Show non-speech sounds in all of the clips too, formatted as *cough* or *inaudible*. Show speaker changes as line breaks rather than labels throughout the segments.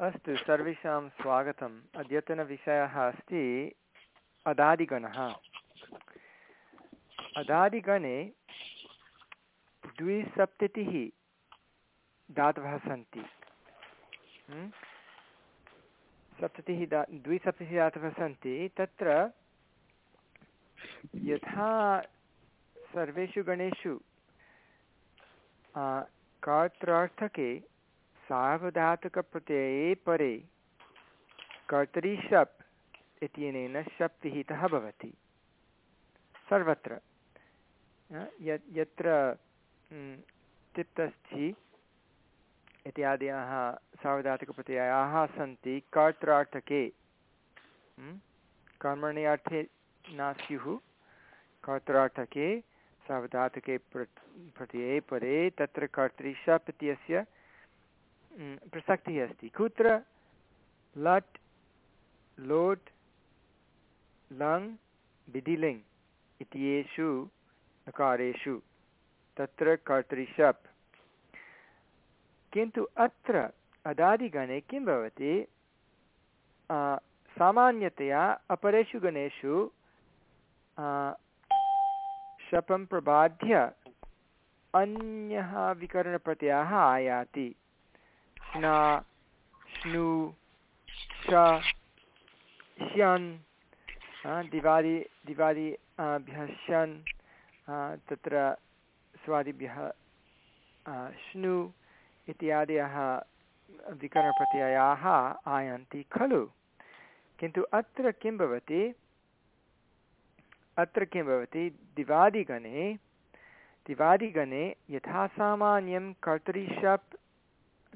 अस्तु, सर्वेषां स्वागतम्। अद्यतनविषयः अस्ति अदादिगणः। अदादिगणे द्विसप्ततिः धातवः सन्ति। सप्ततिः दा द्विसप्ततिः धातवः सन्ति। तत्र यथा सर्वेषु गणेषु कर्त्रार्थके सार्वधातुकप्रत्यये परे। कर्तरि शप् इत्यनेन शप् विहितः भवति। सर्वत्र। यत्र तिप्तस्थि इत्यादयः सार्वधातुकप्रत्ययाः सन्ति, कर्त्रार्थके। कर्मणि अर्थे न स्युः कर्त्रार्थके सार्वधातुके प्र प्रत्यये परे, तत्र कर्तृशप् इत्यस्य प्रसक्तिः अस्ति कुत्र लट् लोट् लङ् विधिलिङ् इत्येषु नकारेषु तत्र कर्तृशप् किन्तु अत्र अदादिगणे किं भवति सामान्यतया अपरेषु गणेषु शपं प्रबाध्य अन्यः विकरणप्रत्ययः आयाति स्ना स्नु श श्यन् दिवादि दिवादिभ्यः शन् तत्र स्वादिभ्यः श्नु इत्यादयः विकरणप्रत्ययाः आयान्ति खलु किन्तु अत्र किं भवति अत्र किं भवति दिवादिगणे दिवादिगणे यथा सामान्यं कर्तरिशप्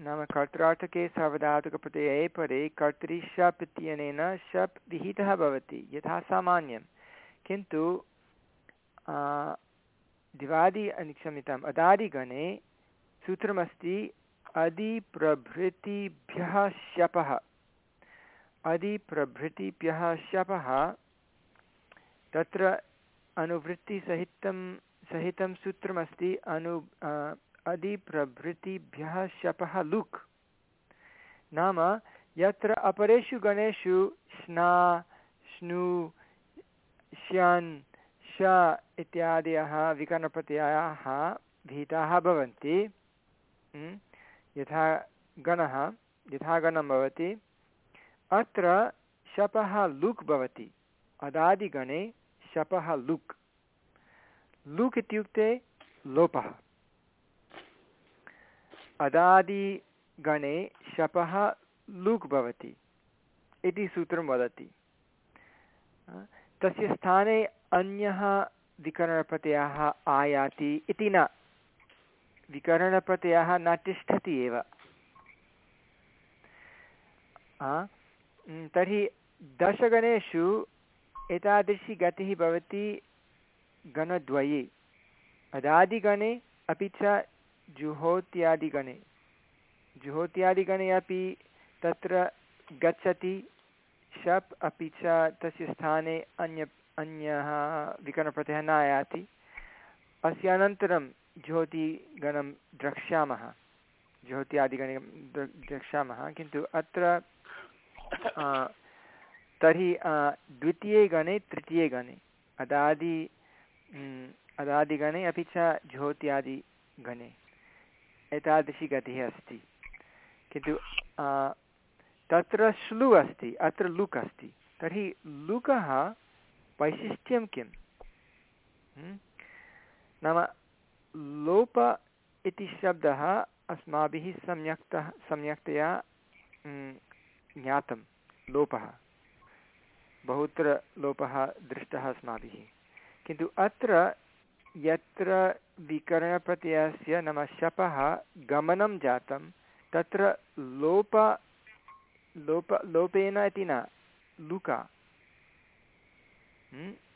नाम कर्त्रार्थके सार्वधातुकप्रत्यये परे कर्तरिशप् इत्यनेन शप् विहितः भवति, यथा सामान्यं किन्तु दिवादि क्षम्यताम् अदादिगणे सूत्रमस्ति अधिप्रभृतिभ्यः शपः। अधिप्रभृतिभ्यः शपः तत्र अनुवृत्तिसहितं, सहितं सूत्रमस्ति अनु अधिप्रभृतिभ्यः शपः लुक्। नाम, यत्र अपरेषु गणेषु स्ना, स्नु श्यन् श इत्यादयः विकरणप्रत्ययाः भीताः भवन्ति। यथा गणः, यथा गणं भवति। अत्र शपः लुक् भवति। अदादिगणे शपः लुक्। लुक् इत्युक्ते लोपः। अदादिगणे शपः लुक् भवति इति सूत्रं वदति। तस्य स्थाने अन्यः विकरणप्रत्ययः आयाति इति न। विकरणप्रत्ययः न तिष्ठति एव। तर्हि दशगणेषु एतादृशी गतिः भवति गणद्वये। अदादिगणे अपि च जुहोत्यादिगणे। जुहोत्यादिगणे अपि तत्र गच्छति, शप् अपि च तस्य स्थाने अन्य, अन्यः विकरणप्रत्ययः न आयाति। अस्य अनन्तरं ज्योतिगणं द्रक्ष्यामः। ज्योत्यादिगणं द्रक्ष्यामः, किन्तु अत्र तर्हि द्वितीये गणे तृतीये गणे अदादि अदादिगणे अपि च ज्योत्यादिगणे। एतादृशी गतिः अस्ति। किन्तु तत्र श्लु अस्ति, अत्र लुक् अस्ति। तर्हि लुकः वैशिष्ट्यं किं नाम लोप इति शब्दः अस्माभिः सम्यक्तः, सम्यक्तया ज्ञातं, लोपः। बहुत्र लोपः दृष्टः अस्माभिः। किन्तु अत्र यत्र विकरणप्रत्ययस्य नाम शपः गमनं जातं, तत्र लोप लोप, लोपेन इति न, लुका।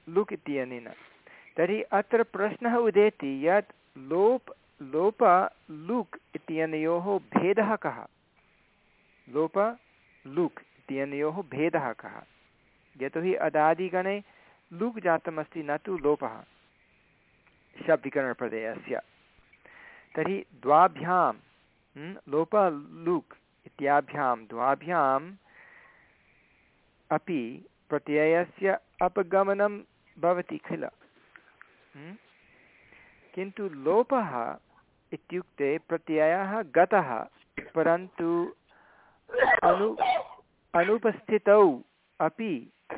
लुक् इत्यनेन तर्हि अत्र प्रश्नः उदेति यत् लोप्, लोप, लुक् इत्यनयोः भेदः कः? लोप, लुक् इत्यनयोः भेदः कः? यतोहि अदादिगणे लुक् जातमस्ति न तु लोपः। शब्दिकरणप्रदेयस्य तर्हि द्वाभ्यां लोप लुक् इत्याभ्यां द्वाभ्याम् अपि प्रत्ययस्य अपगमनं भवति किल? किन्तु लोपः इत्युक्ते प्रत्ययः गतः, परन्तु अनु, अनुपस्थितौ अपि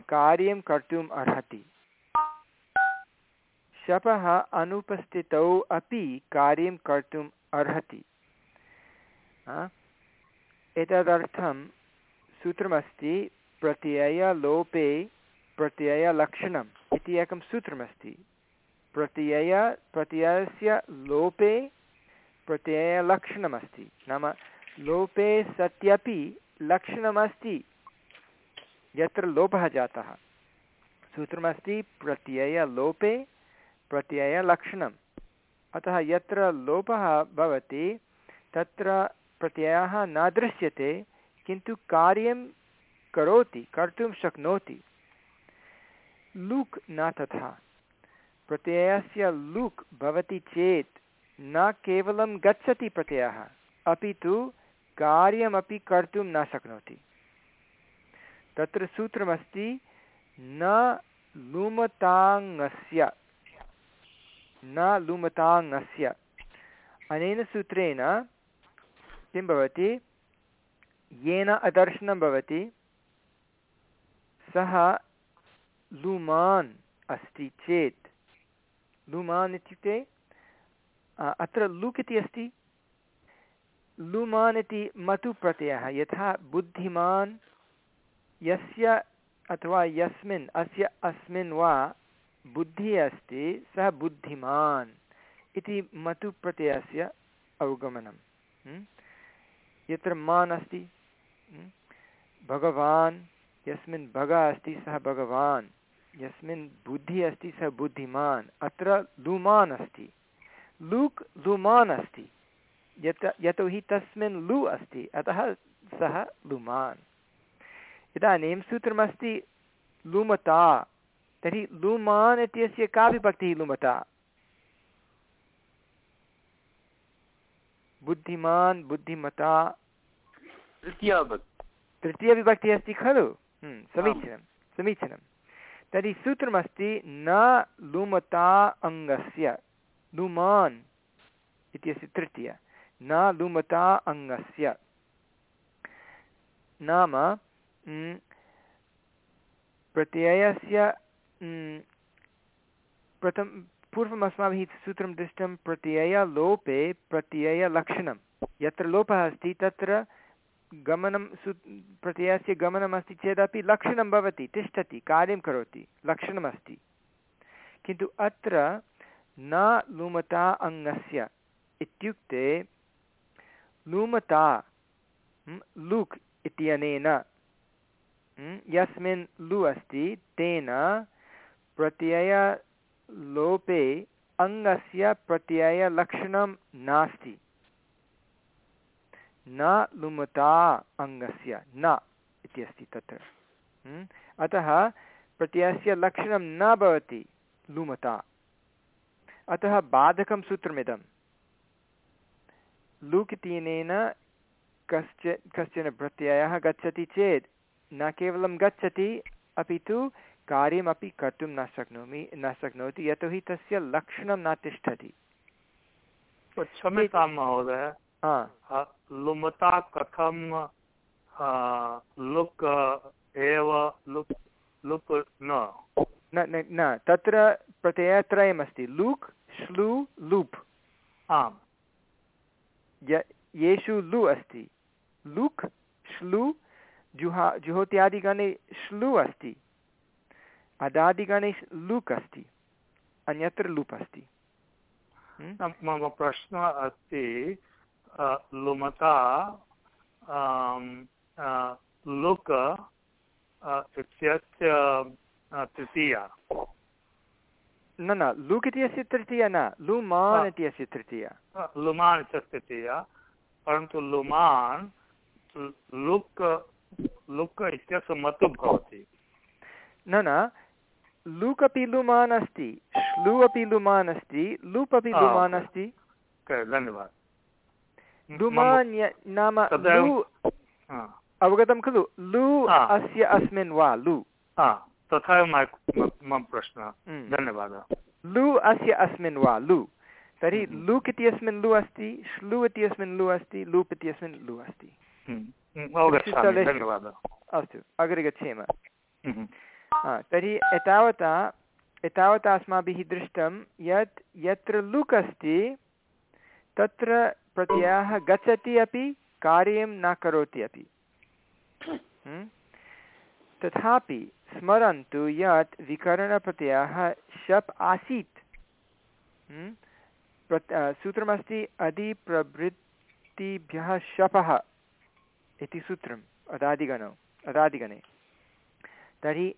कार्यं कर्तुम् अर्हति। शपः अनुपस्थितौ अपि कार्यं कर्तुम् अर्हति। एतदर्थं सूत्रमस्ति प्रत्ययलोपे प्रत्ययलक्षणम् इति एकं सूत्रमस्ति। प्रत्यय, प्रत्ययस्य लोपे प्रत्ययलक्षणमस्ति। नाम लोपे सत्यपि लक्षणमस्ति। यत्र लोपः जातः। सूत्रमस्ति प्रत्ययलोपे प्रत्ययलक्षणम् अतः यत्र लोपः भवति, तत्र प्रत्ययः न दृश्यते, किन्तु कार्यं करोति, कर्तुं शक्नोति। लूक् न तथा। प्रत्ययस्य लूक् भवति चेत् न केवलं गच्छति प्रत्ययः, अपि तु कार्यमपि कर्तुं न शक्नोति। तत्र सूत्रमस्ति, न लुमताङ्गस्य। न लुमताङ्गस्य। अनेन सूत्रेण किं भवति? येन अदर्शनं भवति। सः लुमान् अस्ति चेत्। लुमान् इत्युक्ते अत्र लुक् इति अस्ति। लुमान् इति मतुप्रत्ययः। यथा बुद्धिमान्, यस्य अथवा यस्मिन्, अस्य अस्मिन् वा बुद्धिः अस्ति, सः बुद्धिमान् इति मतुप्रत्ययस्य अवगमनं। यत्र मान् अस्ति? भगवान्, यस्मिन् भगः अस्ति, सः भगवान्। यस्मिन् बुद्धिः अस्ति, सः बुद्धिमान्। अत्र लुमान् अस्ति। लूक् लुमान् अस्ति। यत् यतोहि तस्मिन् लु अस्ति, अतः सः लुमान्। इदानीं सूत्रमस्ति लुमता। तर्हि लुमान् इत्यस्य का विभक्तिः लुमता? बुद्धिमान् बुद्धिमता। तृतीयविभक्तिः। अस्ति खलु? हम्म, समीचीनं समीचीनं। तर्हि सूत्रमस्ति न लुमता अङ्गस्य लुमान् इत्यस्य तृतीय। न लुमता अङ्गस्य। नाम प्रत्ययस्य प्रथम, पूर्वम् अस्माभिः सूत्रं दृष्टं प्रत्ययलोपे प्रत्ययलक्षणं यत्र लोपः अस्ति, तत्र गमनं सु, प्रत्ययस्य गमनमस्ति चेदपि लक्षणं भवति, तिष्ठति, कार्यं करोति लक्षणमस्ति किन्तु अत्र न लुमता अङ्गस्य इत्युक्ते लुमता लुक् इत्यनेन यस्मिन् लु अस्ति, तेन प्रत्ययलोपे अङ्गस्य प्रत्ययलक्षणं नास्ति। न लुमता अङ्गस्य न इति अस्ति तत्र। अतः प्रत्ययस्य लक्षणं न भवति, लुमता। अतः बाधकं सूत्रमिदं। लुक् इत्यनेन कश्च कश्चन प्रत्ययः गच्छति चेत् न केवलं गच्छति, अपि तु कार्यमपि कर्तुं न शक्नोमि न शक्नोति यतोहि तस्य लक्षणं न तिष्ठति।
क्षम्यतां महोदय। लुमता कथं लुक् एव लुक् लुक्
न। न तत्र प्रत्ययत्रयमस्ति। लुक् श्लु लुप्।
आम्।
येषु लु अस्ति। लुक् श्लु जुहा जुहोत्यादिगणे श्लु अस्ति। अदादिगणे लुक् अस्ति अन्यत्र लुप् अस्ति
मम प्रश्नः अस्ति लुमता लुक् इत्यस्य तृतीया
न न लुक् इति अस्य तृतीया न लुमान् इति अस्य तृतीया
लुमान् इत्यस्य तृतीया परन्तु लुमान् लुक् लुक् इत्यस्य मतु भवति
न न लुक् अपि लुमान् अस्ति श्लु अपि लुमान् अस्ति लुप् अपि लुमान् अस्ति
धन्यवादः
लुमान् नाम लु अवगतं खलु? लु। अस्य अस्मिन् वा? लु।
तथा मम प्रश्नः।
हम्म।
धन्यवादः।
लु अस्य अस्मिन् वा? लु। तर्हि
हम्म।
लुक् इत्यस्मिन् लु अस्ति श्लु इत्यस्मिन् लु अस्ति लूप् इत्यस्मिन् लु अस्ति।
हम्म,
अस्तु अग्रे गच्छेम। तर्हि एतावता एतावता अस्माभिः दृष्टं यत् यत्र लुक् अस्ति, तत्र प्रत्ययः गच्छति अपि, कार्यं न करोति अपि हम्म? तथापि स्मरन्तु यत् विकरणप्रत्ययः शप् आसीत् हम्म? सूत्रमस्ति अधिप्रवृत्तिभ्यः शपः इति सूत्रम्, अदादिगणौ, अदादिगणे तर्हि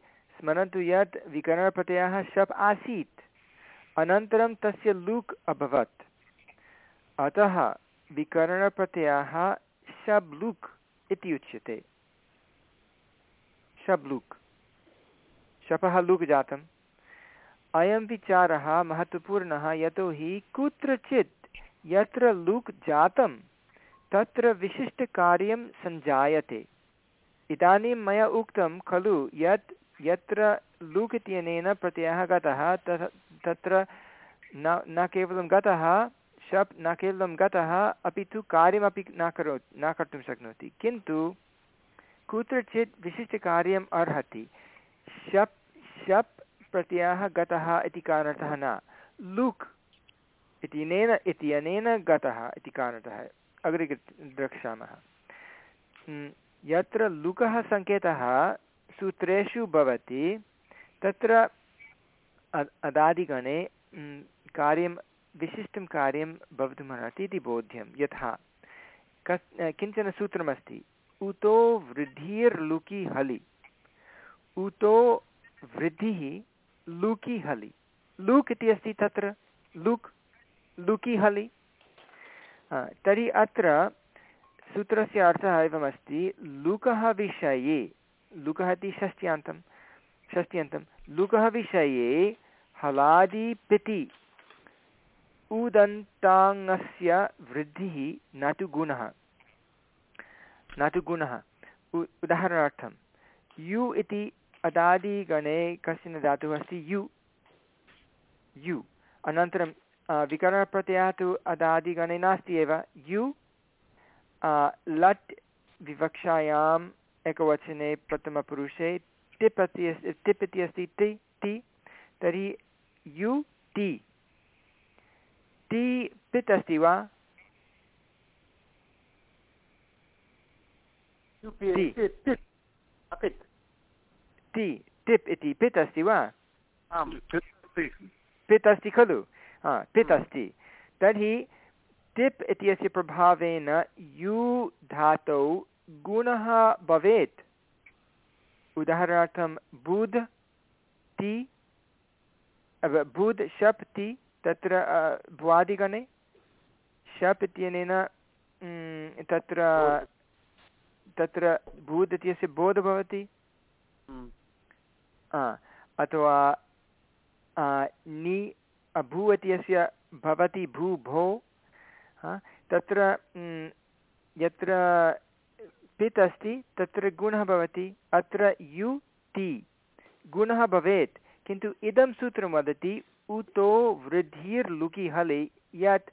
स्मरन्तु यत् विकरणप्रत्ययः शप् आसीत्। अनन्तरं तस्य लूक् अभवत्। अतः विकरणप्रत्ययः शब् लूक् इति उच्यते। शब् लूक्। शपः लूक् जातम्। अयं विचारः महत्त्वपूर्णः यतोहि कुत्रचित् यत्र लूक् जातं तत्र विशिष्टकार्यं सञ्जायते। इदानीं मया उक्तं खलु यत् यत्र लूक् इत्यनेन प्रत्ययः गतः तत् तत्र न न केवलं गतः शप् न केवलं गतः अपि तु कार्यमपि न करो न कर्तुं शक्नोति। किन्तु कुत्रचित् विशिष्टकार्यम् अर्हति। शप् शप् प्रत्ययः गतः इति कारणतः न। लुक् इत्यनेन इत्यनेन गतः इति कारणतः अग्रे द्रक्ष्यामः। हम्म, यत्र लुकः सङ्केतः सूत्रेषु भवति, तत्र अदादिगणे कार्यं, विशिष्टं कार्यं भवितुमर्हति इति बोध्यं, यथा। कस् किंचन सूत्रमस्ति? उतो वृद्धिर्लुकि हलि उतो वृद्धिः लुकि हलि लूक् इति अस्ति तत्र? लुक् लुकि हलि तर्हि अत्र सूत्रस्य अर्थः एवमस्ति, लुकः विषये। लुकः इति षष्ट्यान्तं। षष्ट्यन्तं। लुकः विषये हलादिपिति उदन्ताङ्गस्य वृद्धिः न तु गुणः। न तु गुणः। उ, उदाहरणार्थं, यु इति अदादिगणे कश्चन धातुः अस्ति यु। यु। अनन्तरं विकरणप्रत्ययः तु अदादिगणे नास्ति एव। यु लट् विवक्षायाम् एकवचने प्रथमपुरुषे टिप् अस्ति अस्ति टिप् इति अस्ति टि टि तर्हि यु टि टि पित् अस्ति वा टि टि टिप् इति पित् अस्ति वा पित् अस्ति खलु? हा पित् अस्ति तर्हि टिप् इत्यस्य प्रभावेन यु धातौ गुणः भवेत्। उदाहरणार्थं बुध् ति बुध् शप् ति तत्र भ्वादिगणे शप् इत्यनेन तत्र तत्र बुध् इत्यस्य बोध् भवति। अथवा नि भू इत्यस्य भवति भू भो। तत्र यत्र पित् अस्ति, तत्र गुणः भवति, अत्र यु ति गुणः भवेत्, किन्तु इदं सूत्रं वदति, उतो वृद्धिर्लुकि हले यत्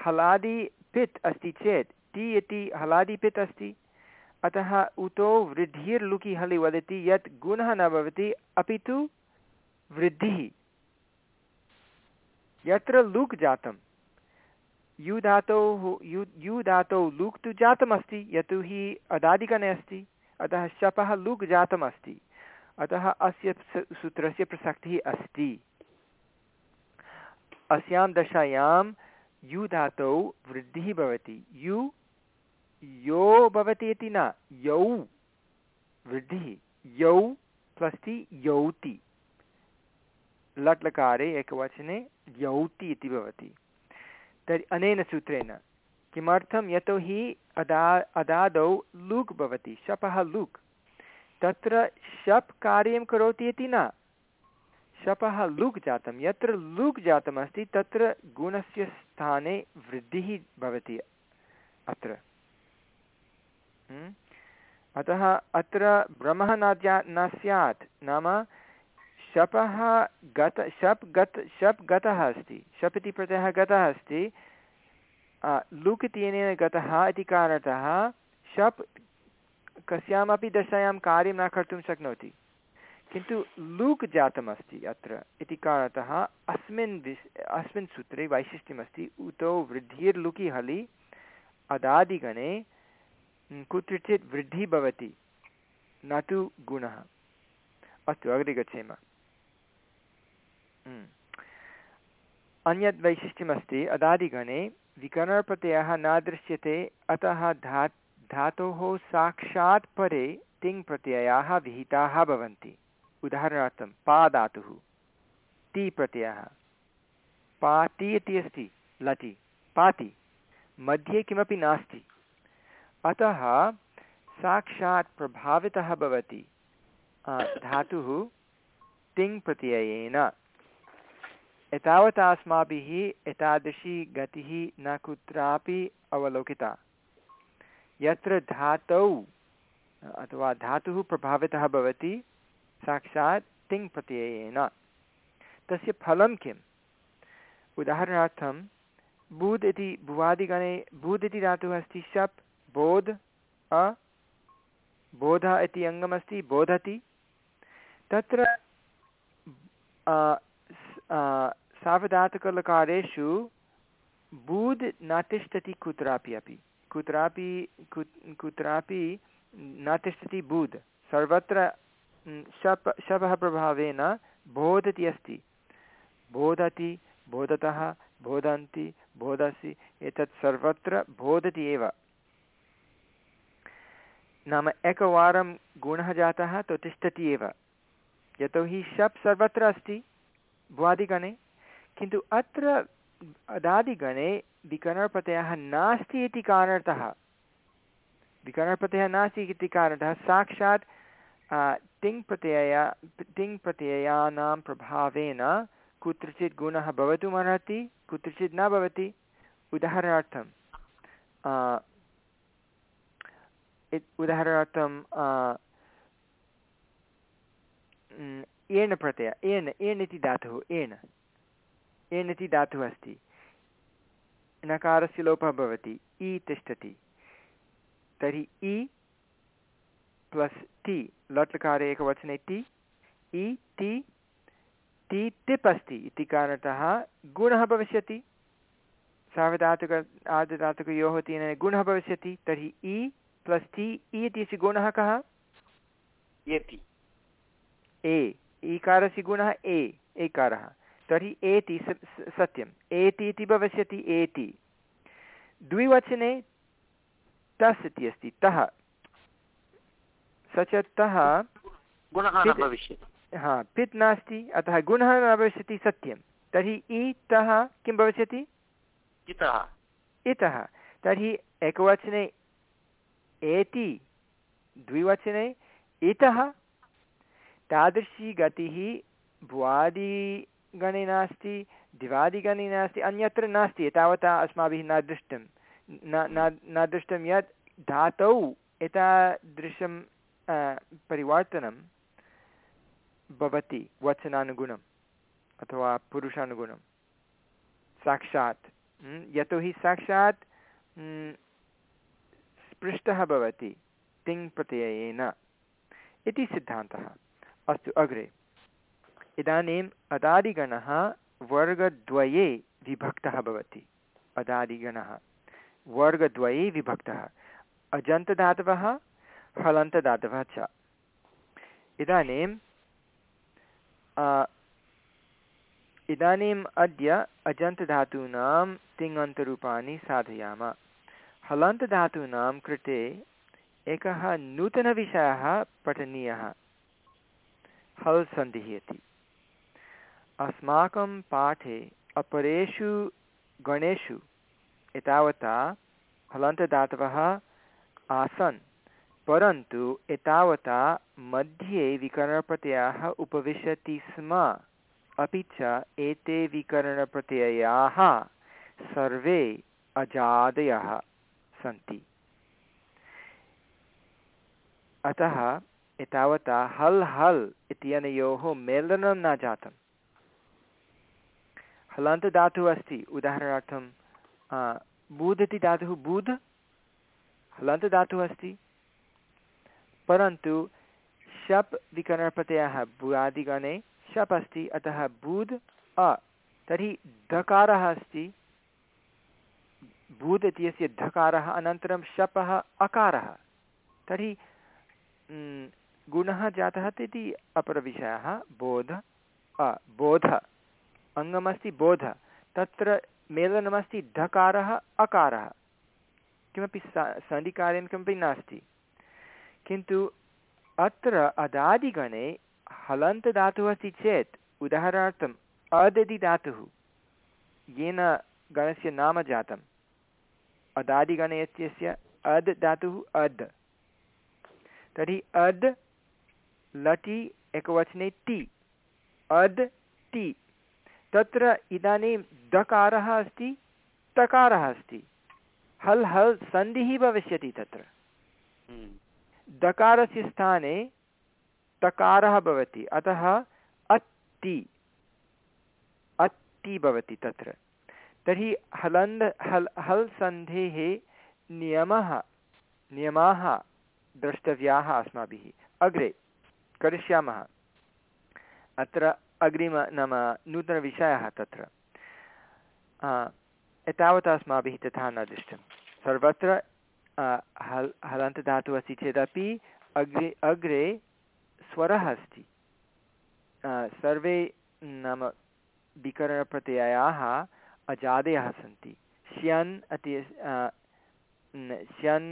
हलादि पित् अस्ति चेत् टि इति हलादि पित् अस्ति। अतः उतो वृद्धिर्लुकि हलि वदति, यत् गुणः न भवति, अपि तु वृद्धिः। यत्र लुक् जातं यु धातोः यु यु धातौ लुक् तु जातमस्ति यतोहि अदादिगणे अस्ति, अतः शपः लुक् जातमस्ति अतः अस्य सूत्रस्य प्रसक्तिः अस्ति। अस्यां दशायां यु धातौ वृद्धिः भवति। यु, यो भवति इति न, यौ वृद्धिः, यौ प्लस् ति यौति। लट् लकारे एकवचने यौति इति भवति। तर्हि अनेन सूत्रेण, किमर्थं यतोहि अदा, अदादौ लुक् भवति, शपः लुक्। तत्र शप् कार्यं करोति इति न। शपः लुक् जातं, यत्र लुक् जातमस्ति, तत्र गुणस्य स्थाने वृद्धिः भवति अत्र। हम्म? अतः अत्र भ्रमः न ज्या, न स्यात्, नाम शपः गत, शप् गत, शप् गतः अस्ति। शप् इति प्रत्ययः गतः अस्ति। लुक् इत्यनेन गतः इति कारणतः शप् कस्यामपि दशायां कार्यं न कर्तुं शक्नोति। किन्तु लूक् जातमस्ति अत्र इति कारणतः अस्मिन् विस्, अस्मिन् सूत्रे वैशिष्ट्यमस्ति, उतो वृद्धिर्लुकि हलि अदादिगणे कुत्रचित् वृद्धिः भवति, न तु गुणः। अस्तु, अग्रे गच्छेम। अन्यद् वैशिष्ट्यमस्ति अदादिगणे विकरणप्रत्ययः न दृश्यते अतः धा धातोः साक्षात् परे तिङ् प्रत्ययाः विहिताः भवन्ति उदाहरणार्थं पा धातुः ति प्रत्ययः पाति इति अस्ति लटि पाति मध्ये किमपि नास्ति अतः साक्षात् प्रभावितः भवति धातुः तिङ् प्रत्ययेन एतावता अस्माभिः एतादृशी गतिः न कुत्रापि अवलोकिता। यत्र धातौ, अथवा धातुः प्रभावितः भवति, साक्षात् तिङ् प्रत्ययेन। तस्य फलं किम्? उदाहरणार्थं, बूद् इति भुवादिगणे, बूद् इति धातुः अस्ति शप्, बोध्, अ, बोध इति अङ्गमस्ति, बोधति। तत्र सावधातुकलकारेषु बूद् न तिष्ठति कुत्रापि अपि। कुत्रापि कुत्रापि न तिष्ठति बूद्। सर्वत्र शप् शपः प्रभावेन बोधति अस्ति। बोधति, बोधतः, बोधन्ति, बोधसि, एतत् सर्वत्र बोधति एव। नाम एकवारं गुणः जातः, तु तिष्ठति एव। यतोहि शप् सर्वत्र अस्ति भुवादिगणे किन्तु अत्र अदादिगणे विकरणप्रत्ययः नास्ति इति कारणतः। विकरणप्रत्ययः नास्ति इति कारणतः साक्षात् तिङ् प्रत्यय तिङ् प्रत्ययानां प्रभावेन कुत्रचित् गुणः भवितुमर्हति, कुत्रचित् न भवति। उदाहरणार्थं उदाहरणार्थं एण प्रत्यय एन् एन् इति धातुः एन् एन् इति धातुः अस्ति। नकारस्य लोपः भवति। इ तिष्ठति। तर्हि इ प्लस् टि लट्लकारे एकवचने टि इ टि टि टिप् अस्ति इति कारणतः गुणः भविष्यति। सार्वधातुक आर्धधातुकयोः तेन गुणः भविष्यति। तर्हि इ प्लस् टि इ इत्यस्य गुणः कः? ए। ईकारस्य गुणः ए। एकारः। तर्हि एति सत्यम्। एति इति भविष्यति एति। द्विवचने तस् इति अस्ति तः। स च तः हा पित् नास्ति अतः गुणः न भविष्यति सत्यं तर्हि इतः किं भविष्यति?
इतः।
इतः। तर्हि एकवचने एति द्विवचने इतः। तादृशी गतिः भुवादिगणे नास्ति, दिवादिगणे नास्ति, अन्यत्र नास्ति, एतावता अस्माभिः न दृष्टं। न न दृष्टं यत् धातौ एतादृशं परिवर्तनं भवति, वचनानुगुणम् अथवा पुरुषानुगुणं साक्षात् यतोहि साक्षात् स्पृष्टः भवति, तिङ् प्रत्ययेन। इति सिद्धान्तः। अस्तु, अग्रे। इदानीम् अदादिगणः वर्गद्वये विभक्तः भवति। अदादिगणः। वर्गद्वये विभक्तः। अजन्तधातवः हलन्तदातवः च। इदानीं इदानीम् अद्य अजन्तधातूनां तिङन्तरूपाणि साधयाम। हलन्तधातूनां कृते एकः नूतनविषयः पठनीयः। हल् सन्धिः इति। अस्माकं पाठे अपरेषु गणेषु एतावता हलन्तदातवः आसन्, परन्तु एतावता मध्ये विकरणप्रत्ययाः उपविशति स्म। अपि च एते विकरणप्रत्ययाः सर्वे अजादयः सन्ति। अतः एतावता हल् हल् इत्यनयोः मेलनं न जातं हलन्तदातुः अस्ति। उदाहरणार्थं बूध् इति धातुः बूध् हलन्तदातुः अस्ति। परन्तु, शप् विकरणप्रत्ययः, बुरादिगणे शप् अस्ति, अतः बूध् अ, तर्हि धकारः अस्ति। बूध् इत्यस्य धकारः, अनन्तरं शपः, अकारः। तर्हि गुणः जातः इति अपरविषयः, बोध, अ, बोध। अङ्गमस्ति बोध, तत्र मेलनमस्ति धकारः अकारः। किमपि सन्धिकार्यं किमपि नास्ति। किन्तु अत्र अदादिगणे हलन्तदातुः अस्ति चेत्, उदाहरणार्थम् अद् इति धातुः, येन गणस्य नाम जातम्। अदादिगणे इत्यस्य अद् धातुः अद्। तर्हि अद्, लटि एकवचने टि अद् टि तत्र इदानीं दकारः अस्ति, तकारः अस्ति। हल् हल् सन्धिः भविष्यति तत्र। दकारस्य स्थाने तकारः भवति, अतः अत्ति अत्ति भवति तत्र। तर्हि हलन्द, हल् हल् सन्धेः नियमः, नियमाः द्रष्टव्याः अस्माभिः। अग्रे, करिष्यामः। अत्र अग्रिम नाम नूतनविषयः तत्र। एतावत् अस्माभिः तथा न दृष्टं सर्वत्र हल्, हलन्तधातुः अस्ति चेदपि अग्रे अग्रे स्वरः अस्ति। सर्वे नाम विकरणप्रत्ययाः अजादयः सन्ति। श्यन् अति श्यन्,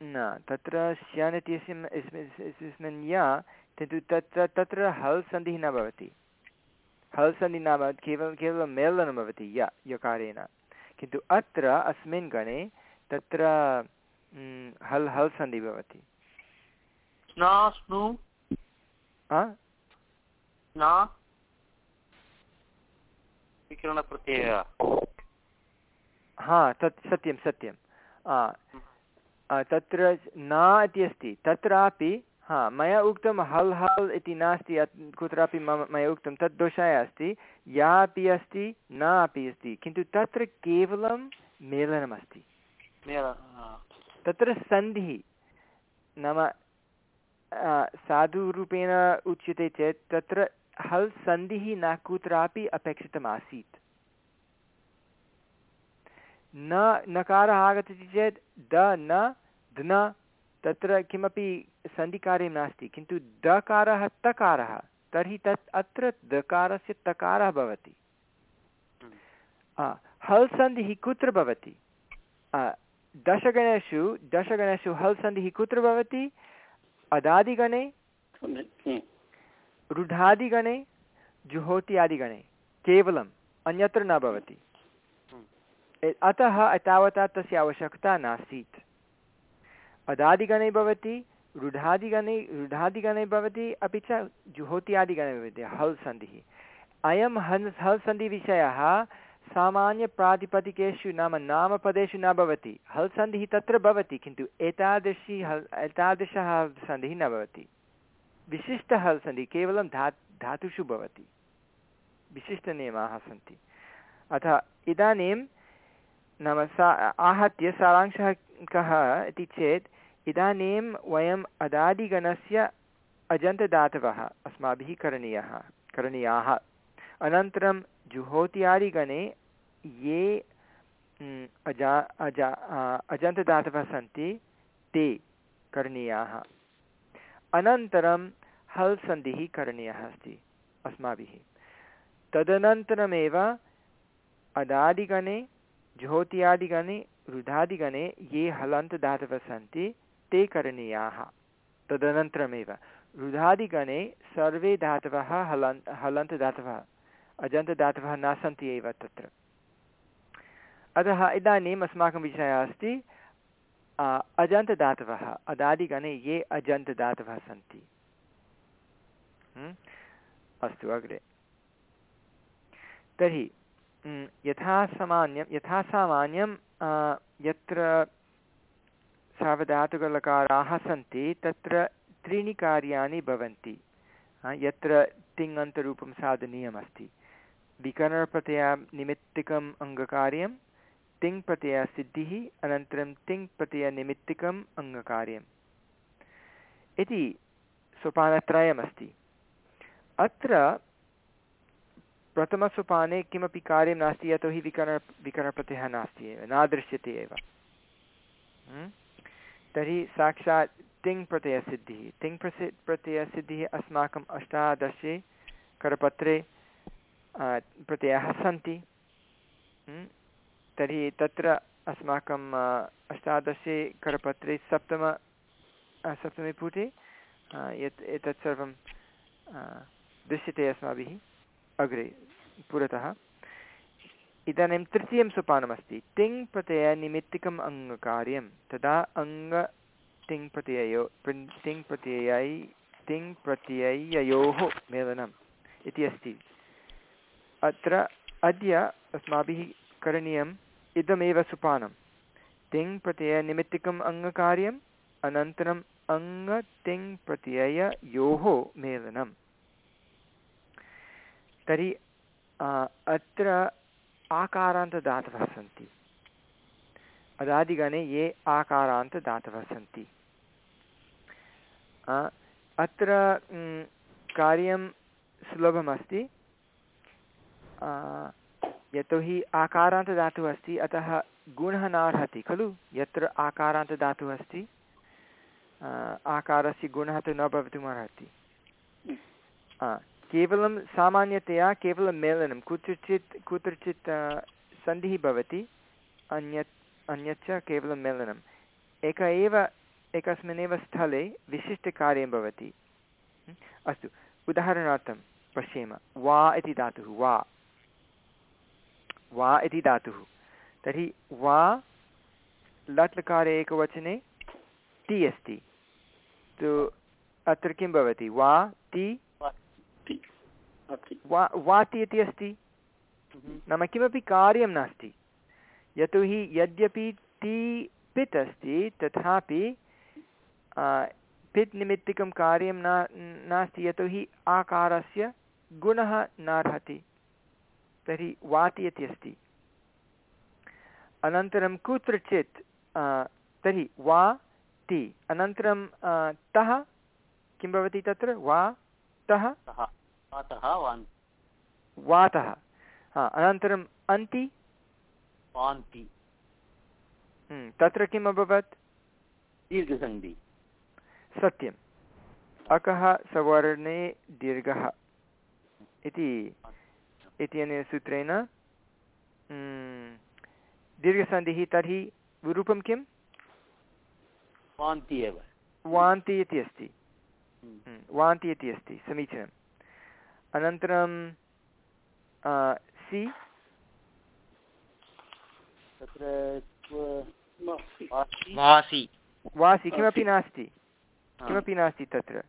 न, तत्र श्यन् इत्यस्मिन् या किन्तु तत्र तत्र हल् सन्धिः न भवति। हल् सन्धिः न भवति केवलं केवलं मेलनं भवति य यकारेण। किन्तु अत्र अस्मिन् गणे तत्र हल् हल् सन्धि भवति। हा तत् सत्यं सत्यं। तत्र न इति अस्ति। तत्रापि हा मया उक्तं हल् हल् इति नास्ति कुत्रापि मम मया उक्तं तद् दोषाय अस्ति या अपि अस्ति न अपि अस्ति किन्तु तत्र केवलं मेलनमस्ति। तत्र सन्धिः नाम साधुरूपेण उच्यते चेत् तत्र हल् सन्धिः न कुत्रापि अपेक्षितमासीत्। न नकारः आगच्छति चेत् द न तत्र किमपि सन्धिकार्यं नास्ति किन्तु दकारः तकारः तर्हि तत् अत्र दकारस्य तकारः भवति। हल् सन्धिः कुत्र भवति? दशगणेषु दशगणेषु हल् सन्धिः कुत्र भवति? अदादिगणे रुढादिगणे जुहोति आदिगणे केवलम् अन्यत्र न भवति। अतः तावता तस्य आवश्यकता नासीत्। अदादिगणे भवति, रुढादिगणे रुढादिगणे भवति, अपि च जुहोत्यादिगणे भवति हल् सन्धिः अयं हन् हल् सन्धिविषयः सामान्यप्रातिपदिकेषु नाम नामपदेषु न भवति। हल् सन्धिः तत्र भवति, किन्तु एतादृशी हल्, एतादृशः हल् सन्धिः न भवति। विशिष्टः हल् सन्धिः केवलं धा, धातुषु भवति। विशिष्टनियमाः सन्ति। अतः इदानीं नाम सा, आहत्य सारांशः कः इति चेत् इदानीं वयम् अदादिगणस्य अजन्तदातवः, अस्माभिः करणीयः, करणीयाः। अनन्तरं जुहोत्यादिगणे ये अजा अजा अजन्तदातवः सन्ति, ते करणीयाः। अनन्तरं हल् सन्धिः करणीयः अस्ति, अस्माभिः। तदनन्तरमेव अदादिगणे ज्योत्यादिगणे रुधादिगणे ये हलन्तदातवः सन्ति ते करणीयाः। तदनन्तरमेव, रुधादिगणे सर्वे धातवः हलन्त हलन्तदातवः अजन्तदातवः न सन्ति एव तत्र। अतः इदानीम् अस्माकं विषयः अस्ति अजन्तदातवः अदादिगणे ये अजन्तदातवः सन्ति। अस्तु, अग्रे। तर्हि यथा सामान्यं यथा सामान्यं यत्र सावधातुकलकाराः सन्ति, तत्र त्रीणि कार्याणि भवन्ति। यत्र तिङन्तरूपं साधनीयमस्ति। विकरणप्रत्ययनिमित्तिकम् अङ्गकार्यं तिङ्प्रत्ययसिद्धिः अनन्तरं तिङ्प्रत्ययनिमित्तिकम् अङ्गकार्यम्। इति सोपानत्रयमस्ति। अत्र प्रथमसोपाने किमपि कार्यं नास्ति, यतोहि विकरण, विकरणप्रत्ययः नास्ति एव न दृश्यते एव तर्हि साक्षात् तिङ् प्रत्ययसिद्धिः प्रत्ययसिद्धिः अस्माकम् अष्टादशे करपत्रे प्रत्ययाः सन्ति। तर्हि तत्र अस्माकम् अष्टादशे करपत्रे सप्तम सप्तमे पुटे यत् एतत् सर्वं दृश्यते अस्माभिः। अग्रे, पुरतः। इदानीं तृतीयं सोपानमस्ति. तिङ् अङ्गकार्यं. तदा अङ्ग तिङ् प्रत्ययो तिङ् प्रत्ययै, तिङ् प्रत्यययोः मेलनम् इति अस्ति. अत्र अद्य अस्माभिः करणीयम् इदमेव सोपानं. तिङ् प्रत्ययनिमित्तिकम् अङ्गकार्यम्, अनन्तरम् प्रत्यययोः मेलनं तर्हि अत्र आकारान्तदातवः सन्ति अदादिगणे ये आकारान्तदातवः सन्ति अत्र कार्यं सुलभमस्ति। यतोहि आकारान्तदातुः अस्ति, अतः गुणः नार्हति खलु? यत्र आकारान्तदातुः अस्ति आकारस्य गुणः तु न भवितुमर्हति। केवलं सामान्यतया केवलं मेलनं, कुत्रचित् कुत्रचित् सन्धिः भवति, अन्यत्, अन्यच्च केवलं मेलनम् एक एव, एकस्मिन्नेव स्थले विशिष्टकार्यं भवति। अस्तु, उदाहरणार्थं पश्येम। वा इति धातुः, वा। वा इति धातुः। तर्हि वा, लट्लकारे एकवचने, ति अस्ति। तु अत्र किं भवति? वा, ति वा वाति इति अस्ति।
हम्म।
नाम किमपि कार्यं नास्ति। यतोहि यद्यपि ति पित् अस्ति तथापि पित् निमित्तिकं कार्यं न नास्ति यतोहि आकारस्य गुणः नार्हति तर्हि वाति इति अस्ति। अनन्तरं कुत्रचित् तर्हि वा ति। अनन्तरं तः किं भवति तत्र? वा तः। वातः अनन्तरम् अन्ति?
वान्ति।
हम्म, तत्र किम् अभवत्?
दीर्घसन्धि।
सत्यम्। अकः सवर्णे दीर्घः। इति इत्यनेन सूत्रेण हम्म, दीर्घसन्धिः तर्हि रूपं किम्?
वान्ति एव।
वान्ति इति अस्ति।
हम्म,
वान्ति इति अस्ति समीचीनम्। अनन्तरं सि
तत्र
वासि?
वासि। किमपि नास्ति। किमपि नास्ति तत्र।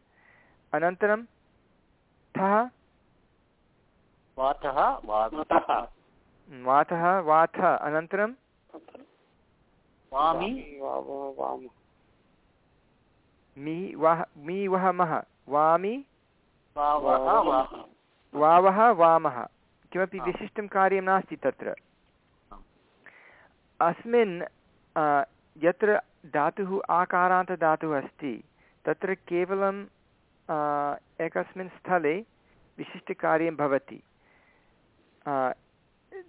अनन्तरं थः.
वातः वातः।
वातः वाथ। अनन्तरं?
वामि।
मि वः मि वः मः वामि
वावः
वामः। किमपि विशिष्टं कार्यं नास्ति तत्र। अस्मिन् यत्र धातुः आकारान्तधातुः अस्ति तत्र केवलं एकस्मिन् स्थले विशिष्टकार्यं भवति।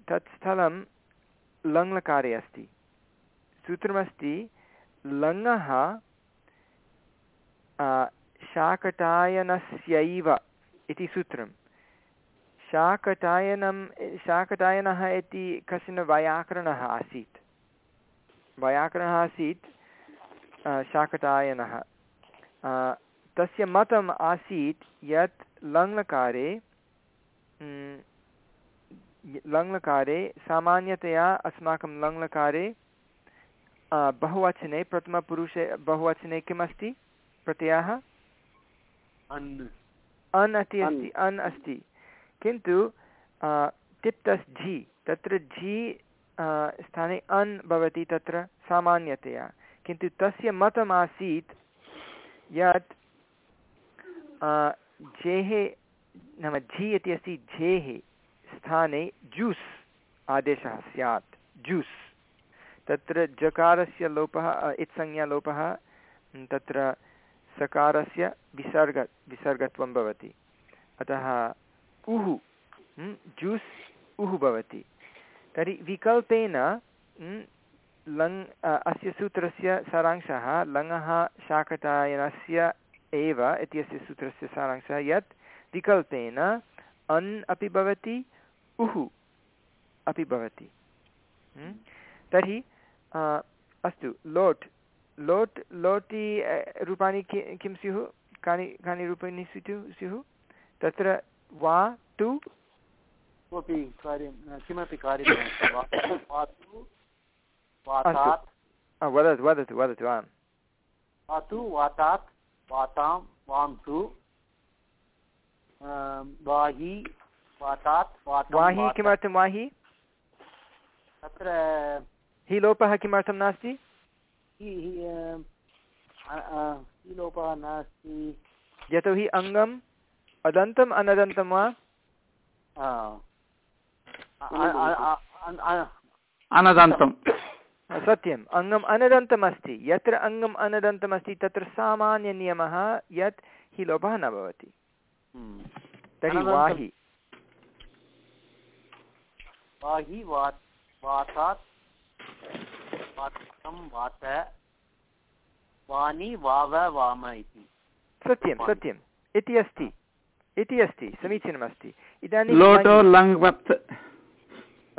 तत् स्थलं लङ्लकारे अस्ति। सूत्रमस्ति लङः शाकटायनस्यैव इति सूत्रं शाकटायनं, शाकटायनः इति कश्चन वैयाकरणः आसीत्। वैयाकरणः आसीत् शाकटायनः। तस्य मतम् आसीत् यत् लङ्लकारे लङ्लकारे सामान्यतया अस्माकं लङ्लकारे बहुवचने, प्रथमपुरुषे बहुवचने किमस्ति? प्रत्ययः?
अन्।
अन् अस्ति अस्ति अन् अस्ति। किन्तु तिप्तस् झि तत्र झि स्थाने अन् भवति तत्र सामान्यतया। किन्तु तस्य मतम् आसीत् यत् झेः नाम झि इति अस्ति झेः स्थाने जूस् आदेशः स्यात्। जूस्। तत्र जकारस्य लोपः इत्संज्ञालोपः तत्र सकारस्य विसर्ग, विसर्गत्वं भवति। अतः उः जूस् उः भवति। तर्हि विकल्पेन लङ् अस्य सूत्रस्य सारांशः लङः शाकटायनस्य एव इत्यस्य सूत्रस्य सारांशः यत् विकल्पेन अन् अपि भवति उः अपि भवति। तर्हि अस्तु, लोट् लोट् लोटि रूपाणि कि किं स्युः कानि कानि रूपाणि स्युः स्युः तत्र वा टु
किमपि कार्यं किमपि कार्यं
वदतु वदतु वदतु आम्
वातु वातात् वातां वाहि वातात्
वाहि किमर्थं वाहि
तत्र
हि लोपः किमर्थं नास्ति
लोपः नास्ति
यतोहि अङ्गम् अदन्तम् अनदन्तं वा?
अनदन्तं।
सत्यम् अङ्गम् अनदन्तम् अस्ति यत्र अङ्गम् अनदन्तम् अस्ति तत्र सामान्यनियमः यत् हि लोपः न भवति।
हम्म।
तर्हि वाहि।
वाहि वातात् वात वानि वाव वाम इति।
सत्यं सत्यम् इति अस्ति। इति अस्ति। समीचीनमस्ति। इदानीं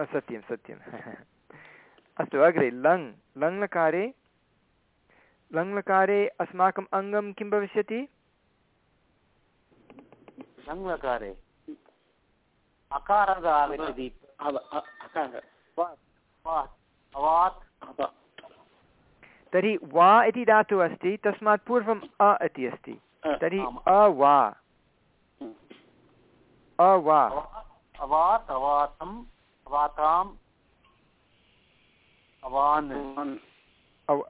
सत्यं सत्यं। *laughs* अस्तु अग्रे लङ्। लङ्लकारे लङ्लकारे अस्माकम् अङ्गं किं भविष्यति?
लङ्लकारे। अकारः। आगच्छति
तर्हि वा इति धातुः अस्ति तस्मात् पूर्वम् अ इति अस्ति। तर्हि अ वा। अ वा।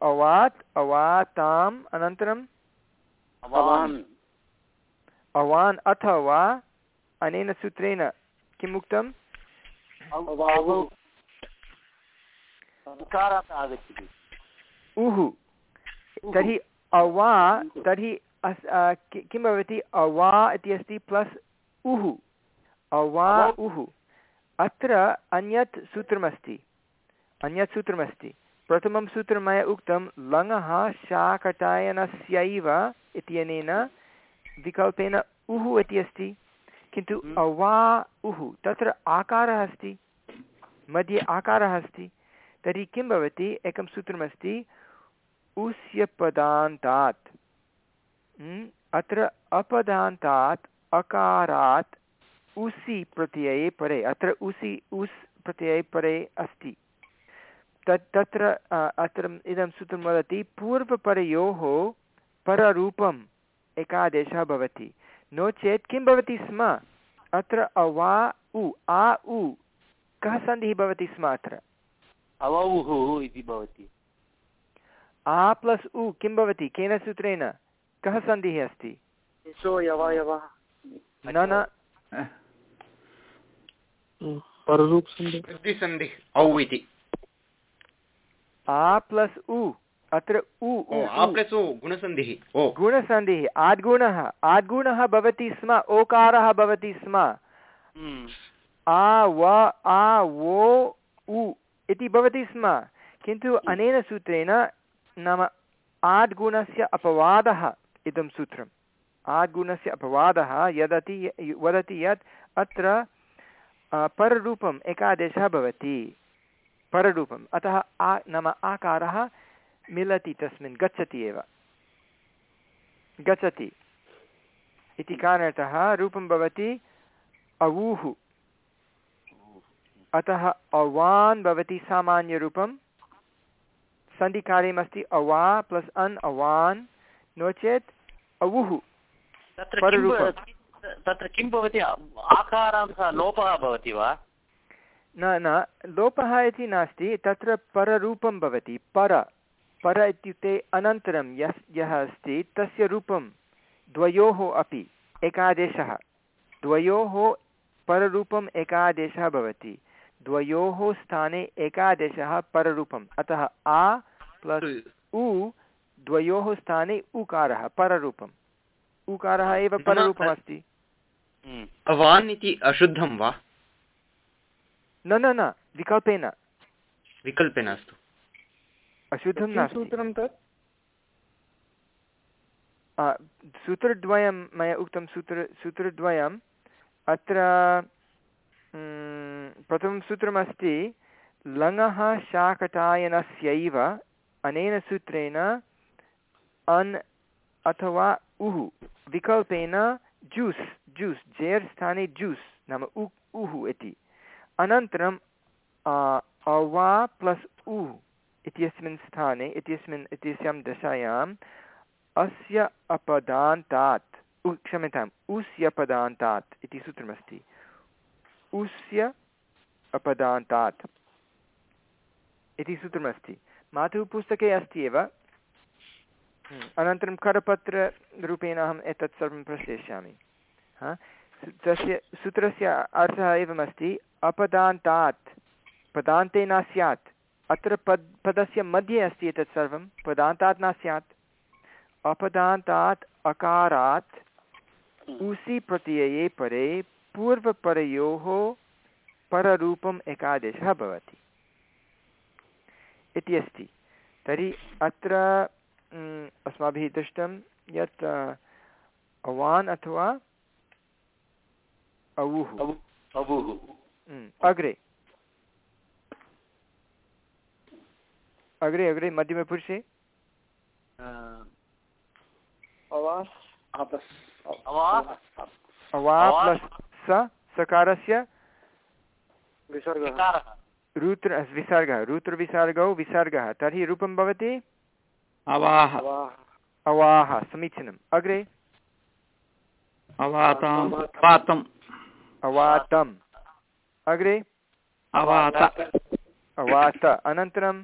अवात् अवाताम्
अनन्तरम्?
अवान्।
अवान् अथवा अनेन सूत्रेण किम् उक्तम् उः तर्हि अवा तर्हि किं भवति? अवा इति अस्ति प्लस् उः अवा उः अत्र अन्यत् सूत्रमस्ति। अन्यत् सूत्रमस्ति। प्रथमं सूत्रं मया उक्तं लङः शाकटायनस्यैव इत्यनेन विकल्पेन उः इति अस्ति। किन्तु
हम्म।
अवा उः तत्र आकारः अस्ति। मध्ये आकारः अस्ति। तर्हि किं भवति? एकं सूत्रमस्ति उस्यपदान्तात् हम्म, अत्र अपदान्तात् अकारात् उसि प्रत्यये परे अत्र उसि उस् प्रत्यये परे अस्ति। तत् तत्र अत्र इदं सूत्रं वदति पूर्वपरयोः पररूपम् एकादेशः भवति। नो चेत् किं भवति स्म? अत्र अवा उ आ उ कः सन्धिः भवति स्म अत्र?
अवौः इति भवति।
आ प्लस् उ किं भवति? केन सूत्रेण? कः सन्धिः अस्ति? न न। आ प्लस् उ अत्र उ
गुणसन्धिः
गुणसन्धिः आद्गुणः। आद्गुणः भवति स्म ओकारः भवति स्म।
हम्म।
आ व आ वो उ इति भवति स्म। किन्तु अनेन सूत्रेण नाम आद्गुणस्य अपवादः इदं सूत्रम्। आद्गुणस्य अपवादः यदति वदति यत् अत्र पररूपम् एकादेशः भवति। पररूपम्। अतः आ नाम आकारः मिलति तस्मिन् गच्छति एव। गच्छति। इति कारणतः रूपं भवति अवूः। अतः अवान् भवति सामान्यरूपं। सन्धिकार्यमस्ति अवा प्लस् अन् अवान्। नो चेत् अवुः।
तत्र किं भवति? आकारान्तः लोपः भवति वा?
न न लोपः इति नास्ति तत्र पररूपं भवति। पर पर इत्युक्ते अनन्तरं यस् यः अस्ति तस्य रूपं द्वयोः अपि एकादेशः। द्वयोः पररूपम् एकादेशः भवति। द्वयोः स्थाने एकादेशः पररूपम्। अतः आ प्लस् उ। द्वयोः स्थाने उकारः पररूपम्। उकारः एव पररूपमस्ति।
अवान् इति अशुद्धं वा?
न न न विकल्पेन।
विकल्पेन अस्तु।
अशुद्धं
सूत्रं तत्?
सूत्रद्वयं मया उक्तं सूत्र सूत्रद्वयम् अत्र प्रथमं सूत्रमस्ति लङः शाकटायनस्यैव, अनेन सूत्रेण अन् अथवा उः, विकल्पेन जूस् जूस्, जेर् स्थाने जूस्, नाम उ, उः इति। अनन्तरं अवा प्लस् उ इत्यस्मिन् स्थाने, इत्यस्मिन्, इत्यस्यां दशायाम् अस्य अपदान्तात्, उ, क्षम्यताम् उस्य पदान्तात् इति सूत्रमस्ति। उस्य अपदान्तात्। इति सूत्रमस्ति। मातुः पुस्तके अस्ति एव। हम्म, अनन्तरं करपत्ररूपेण अहम् एतत् सर्वं प्रेषयिष्यामि हा? तस्य सूत्रस्य अर्थः एवमस्ति अपदान्तात्। पदान्ते न स्यात्। अत्र पद् पदस्य मध्ये अस्ति एतत् सर्वं। पदान्तात् न स्यात्। अपदान्तात् अकारात् उसि प्रत्यये परे पूर्वपरयोः पररूपम् एकादेशः भवति। इति अस्ति। तर्हि अत्र अस्माभिः दृष्टं यत् अवान् अथवा अवुः। म्, अग्रे। अग्रे अग्रे मध्यमपुरुषे
अवा
अवा
अवा-
प्लस् स सकारस्य? रुद्र विसर्गः। रुद्रविसर्गौ विसर्गः। तर्हि रूपं भवति?
अवाह।
अवाः
अवाः समीचीनम्। अग्रे?
अवातम्। अवातम्।
अग्रे?
अवात।
अवात। अनन्तरम्?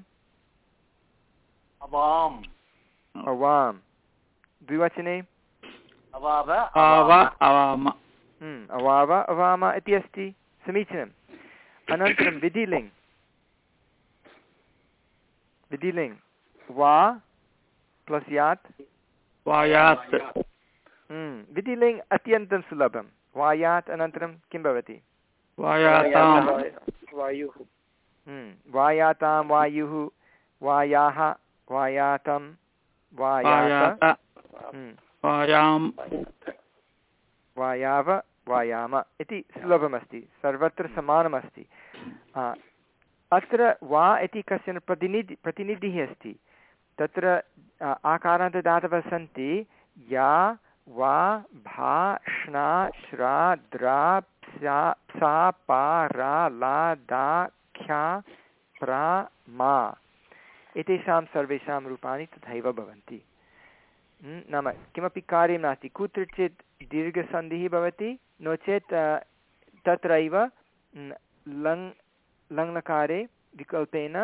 अवाम्।
अवां द्विवचने?
अवाव।
अवाम।
अवाव अवाम इति अस्ति। समीचीनम्। अनन्तरं विधिलिङ् विधिलिङ् वा प्लस् यात्।
वायात्
हम्म, विधिलिङ् अत्यन्तं सुलभं वायात् अनन्तरं किं भवति?
वायुः।
वायातां वायुः वायाः वायातं वायात वायाव वायाम इति सुलभमस्ति सर्वत्र समानमस्ति। आ, अत्र वा इति कश्चन प्रतिनिधि प्रतिनिधिः अस्ति। तत्र आकारान्तदातवः सन्ति या वा भा श्ना श्रा द्रा प्सा प्सा पा रा ला दा ख्या प्रा मा। एतेषां सर्वेषां रूपाणि तथैव भवन्ति। हम्म, नाम किमपि कार्यं नास्ति। कुत्रचित् दीर्घसन्धिः भवति नो चेत् तत्रैव लङ् लङ्लकारे विकल्पेन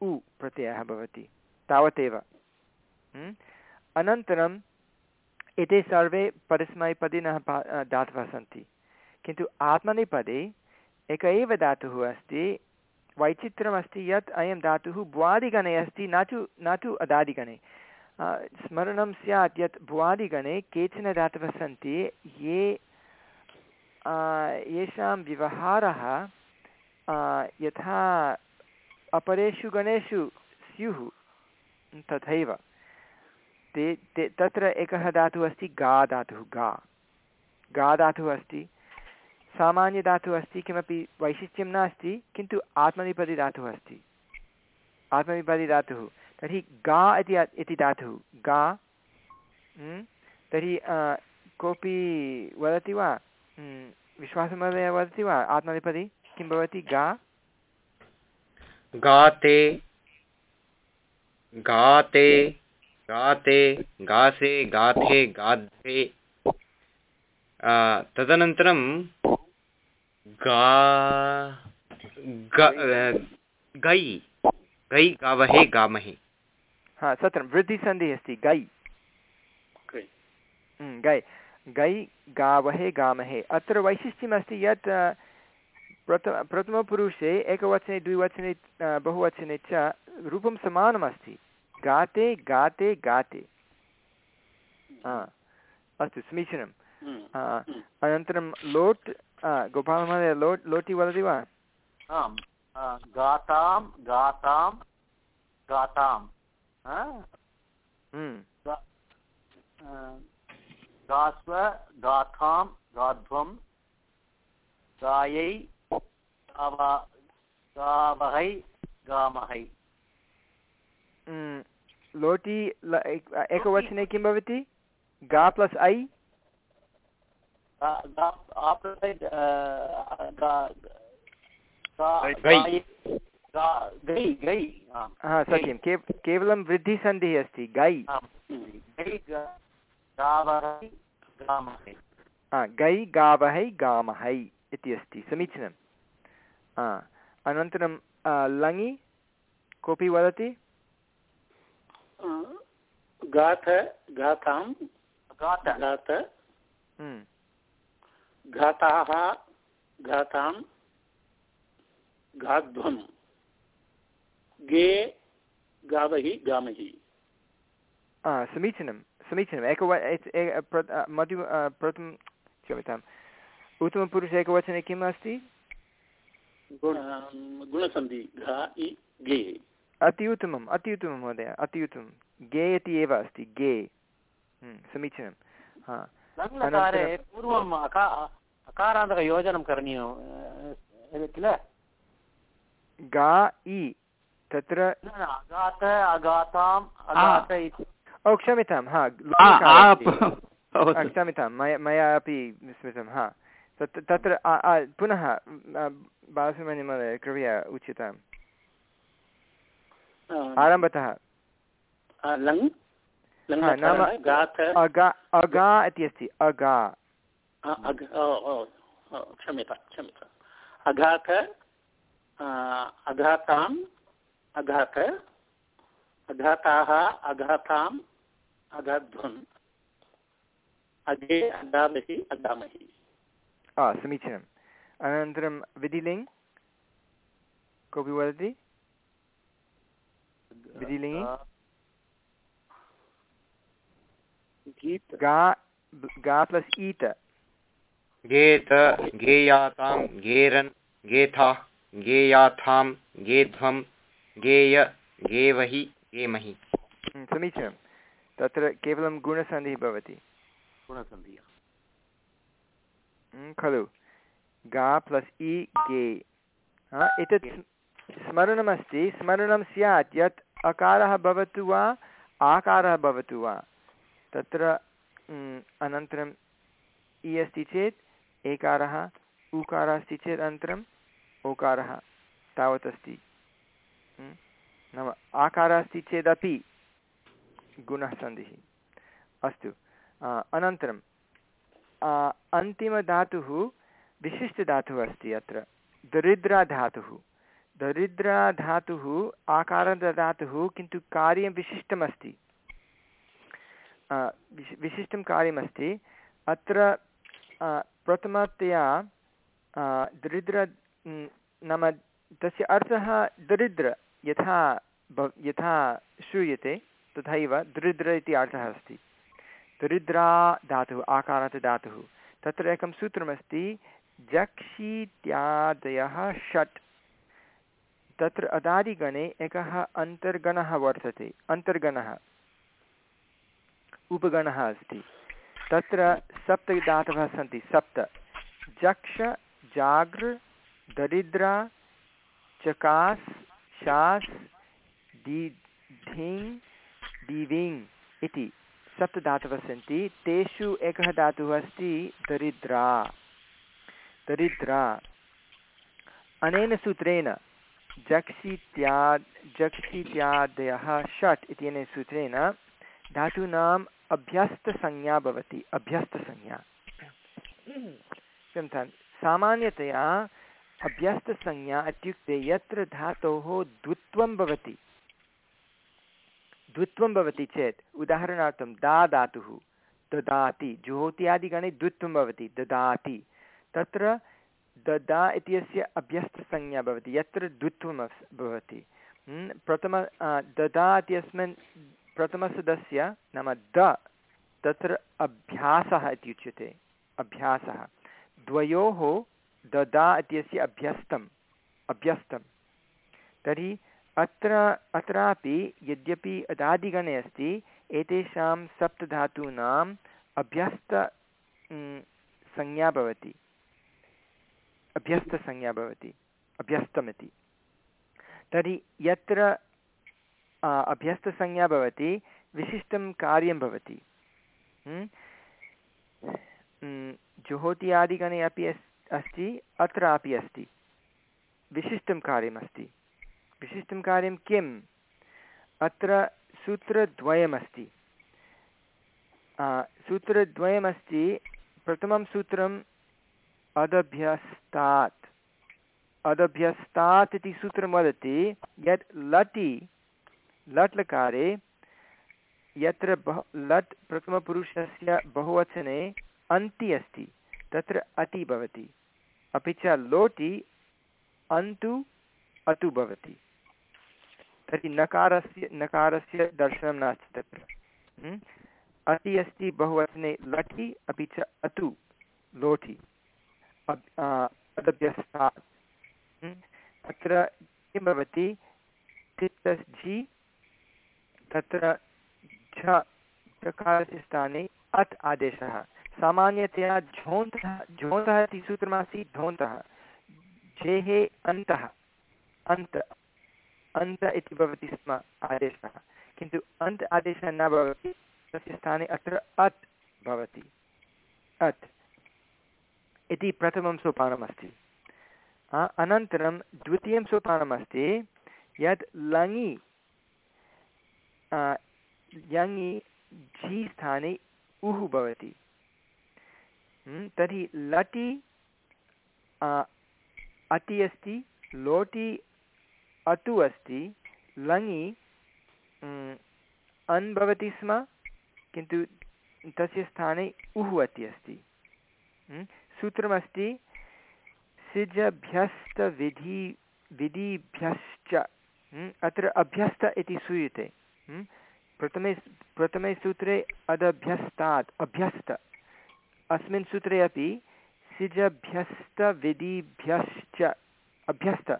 उ प्रत्ययः भवति तावदेव। हम्म, अनन्तरम् एते सर्वे परस्मैपदिनः धातवः सन्ति। किन्तु आत्मनेपदे एक एव धातुः अस्ति वैचित्र्यमस्ति यत् अयं धातुः भ्वादिगणे अस्ति न तु न तु अदादिगणे। स्मरणं स्यात् यत् भुवादिगणे केचन धातवः सन्ति, ये येषां व्यवहारः यथा अपरेषु गणेषु स्युः, तथैव। ते ते, तत्र एकः धातुः अस्ति गा धातुः, गा। गा धातुः अस्ति। सामान्यधातुः अस्ति, किमपि वैशिष्ट्यं नास्ति, किन्तु आत्मनेपदी धातुः अस्ति। आत्मनेपदी धातुः तर्हि गा इति इति धातुः। गा तर्हि कोऽपि वदति वा? विश्वासमहोदय वदति वा? आत्मनेपदी किं भवति? गा?
गाते गाते गाते, गासे, गाथे गाधे तदनन्तरं गा गै। गै गावहे, गामहे।
हा सत्यं वृद्धिसन्धिः अस्ति गै
गै।
हम्म, गै गावहे गामहे। अत्र वैशिष्ट्यमस्ति यत् प्रथम प्रथमपुरुषे एकवचने द्विवचने बहुवचने च रूपं समानमस्ति। गाते गाते गाते। अस्तु समीचीनं
हम्म।
अनन्तरं लोट् गोपालमहोदय लोट् लोटि वदति वा?
आम् गातां गातां गातां। गास्व गाथां गाध्वं गायै गावा गावहै गामहै।
हम्म, लोटि एकवचने किं भवति? गा प्लस् ऐ?
गा- गा- गा- गा-
हा सत्यं केव केवलं वृद्धिसन्धिः अस्ति गै
गै गावहै गामहै।
हा गै गावहै गामहै इति अस्ति समीचीनं। अनन्तरं लङि कोऽपि वदति?
गाथ गातां
गात
गात
हम्म,
घाताः घातां घाध्वं गे गावहि गामहि।
समीचीनं समीचीनम् एकव मधु प्रथमं क्षम्यताम्। उत्तमपुरुषे एकवचने किम् अस्ति?
गुणसन्धि गे।
अति उत्तमम् अति उत्तमं महोदय अति उत्तमं गे इति एव अस्ति गे। हम्म, समीचीनं। हा।
पूर्वम् अका अकारान्तकयोजनं करणीयं किल?
गा इ। तत्र
इति।
ओ क्षम्यतां हा क्षम्यतां मया मया अपि विस्मृतं हा। तत् तत्र पुनः आ, बालसुब्रह्मण्यमहोदय कृपया उच्यताम्। आरम्भतः। नाम- अगा इति अस्ति अगा।
ओ, ओ, अघात अघाताम् अघात अघाताः अघाताम् अघाध्वम्। अगे अगामहि अगामहि
हा समीचीनम्। अनन्तरं विधिलिङ् कोऽपि वदति? विधिलिङ्गि।
गीत।
गा गा प्लस् ईत।
गेत गेयातां गेरन् गेथा गेयाथां गेध्वं गेय गेवहि गेमहि।
हम्म, समीचीनं। तत्र केवलं गुणसन्धिः भवति।
गुणसन्धिः।
हम्म, खलु। गा प्लस् इ गे। हा, एतत् स्मरणमस्ति। स्मरणं स्यात् यत् अकारः भवतु वा आकारः भवतु वा। तत्र हम्म, अनन्तरम् इ अस्ति चेत् एकारः उकारः अस्ति चेत् अनन्तरम् ओकारः तावत् अस्ति। नाम आकारः अस्ति चेदपि गुणः सन्धिः अस्तु। आ, अनन्तरं आ, अन्तिमधातुः विशिष्टधातुः अस्ति अत्र। दरिद्राधातुः। दरिद्राधातुः आकारधातुः किन्तु कार्यं विशिष्टमस्ति। विशि- विशिष्टं कार्यमस्ति। अत्र प्रथमतया दरिद्र नाम तस्य अर्थः दरिद्र। यथा यथा श्रूयते, तथैव दरिद्र इति अर्थः अस्ति। दरिद्रा धातुः, आकारात् धातुः। तत्र एकं सूत्रमस्ति, जक्षीत्यादयः षट्। तत्र अदादिगणे एकः अन्तर्गणः वर्तते, अन्तर्गणः। उपगणः अस्ति। तत्र सप्त धातवः सन्ति, सप्त। जक्ष, जागृ, दरिद्रा, चकास् शास् दि धिङ् दिविङ् इति सप्तधातवः सन्ति। तेषु एकः धातुः अस्ति दरिद्रा। दरिद्रा। अनेन सूत्रेण जक्षित्या जक्षित्यादयः षट् इत्यनेन सूत्रेण धातूनाम् अभ्यस्तसंज्ञा भवति। अभ्यस्तसंज्ञा। *coughs* क्षम्यतां सामान्यतया अभ्यस्तसंज्ञा इत्युक्ते यत्र धातोः द्वित्वं भवति। द्वित्वं भवति चेत्, उदाहरणार्थं दा धातुः, ददाति जुहोत्यादिगणे द्वित्वं भवति, ददाति। तत्र ददा इत्यस्य अभ्यस्तसंज्ञा भवति, यत्र द्वित्वम् अस्, भवति। प्रथम ददा इत्यस्मिन् प्रथमसदस्य नाम द, तत्र अभ्यासः इत्युच्यते, अभ्यासः। द्वयोः ददा इत्यस्य अभ्यस्तम् अभ्यस्तं तर्हि अत्र, अत्रापि यद्यपि अदादिगणे अस्ति, एतेषां सप्तधातूनाम् अभ्यस्त संज्ञा भवति। अभ्यस्तसंज्ञा भवति, अभ्यस्तमिति। तर्हि यत्र अभ्यस्तसंज्ञा भवति, विशिष्टं कार्यं भवति। जुहोति आदिगणे अपि अस् अस्ति, अत्रापि अस्ति। विशिष्टं कार्यमस्ति। विशिष्टं कार्यं किम्? अत्र सूत्रद्वयमस्ति। सूत्रद्वयमस्ति, प्रथमं सूत्रम् अदभ्यस्तात्। अदभ्यस्तात् इति सूत्रं वदति, यत् लटि लट् लकारे यत्र बहु, लट् प्रथमपुरुषस्य बहुवचने अन्ति अस्ति। तत्र अति भवति। अपि च लोटि अन्तु अतु भवति। तर्हि नकारस्य नकारस्य दर्शनं नास्ति तत्र। अति अस्ति बहुवचने लटि, अपि च अतु लोटि। अदभ्यस्तात् अत्र किं भवति? तिप्तस् तत्र झ, प्रकारस्य स्थाने अत् आदेशः। सामान्यतया झोन्तः झोन्तः इति सूत्रमासीत् झोन्तः। झेः अन्तः, अन्त अन्त इति भवति स्म आदेशः। किन्तु अन्त् आदेशः न भवति, तस्य स्थाने अत्र अत् भवति। अत् इति प्रथमं सोपानमस्ति। अनन्तरं द्वितीयं सोपानमस्ति यत् लङि यङि, झि स्थाने उः भवति। तर्हि लटि अति अस्ति, लोटि अतु अस्ति, लङि अन् भवति स्म, किन्तु तस्य स्थाने उः अति अस्ति। सूत्रमस्ति, सिजभ्यस्तविधि, विधिभ्यश्च अत्र अभ्यस्त इति श्रूयते प्रथमे प्रथमे सूत्रे अदभ्यस्तात्, अभ्यस्त। अस्मिन् सूत्रे अपि सिजभ्यस्तविधिभ्यश्च अभ्यस्त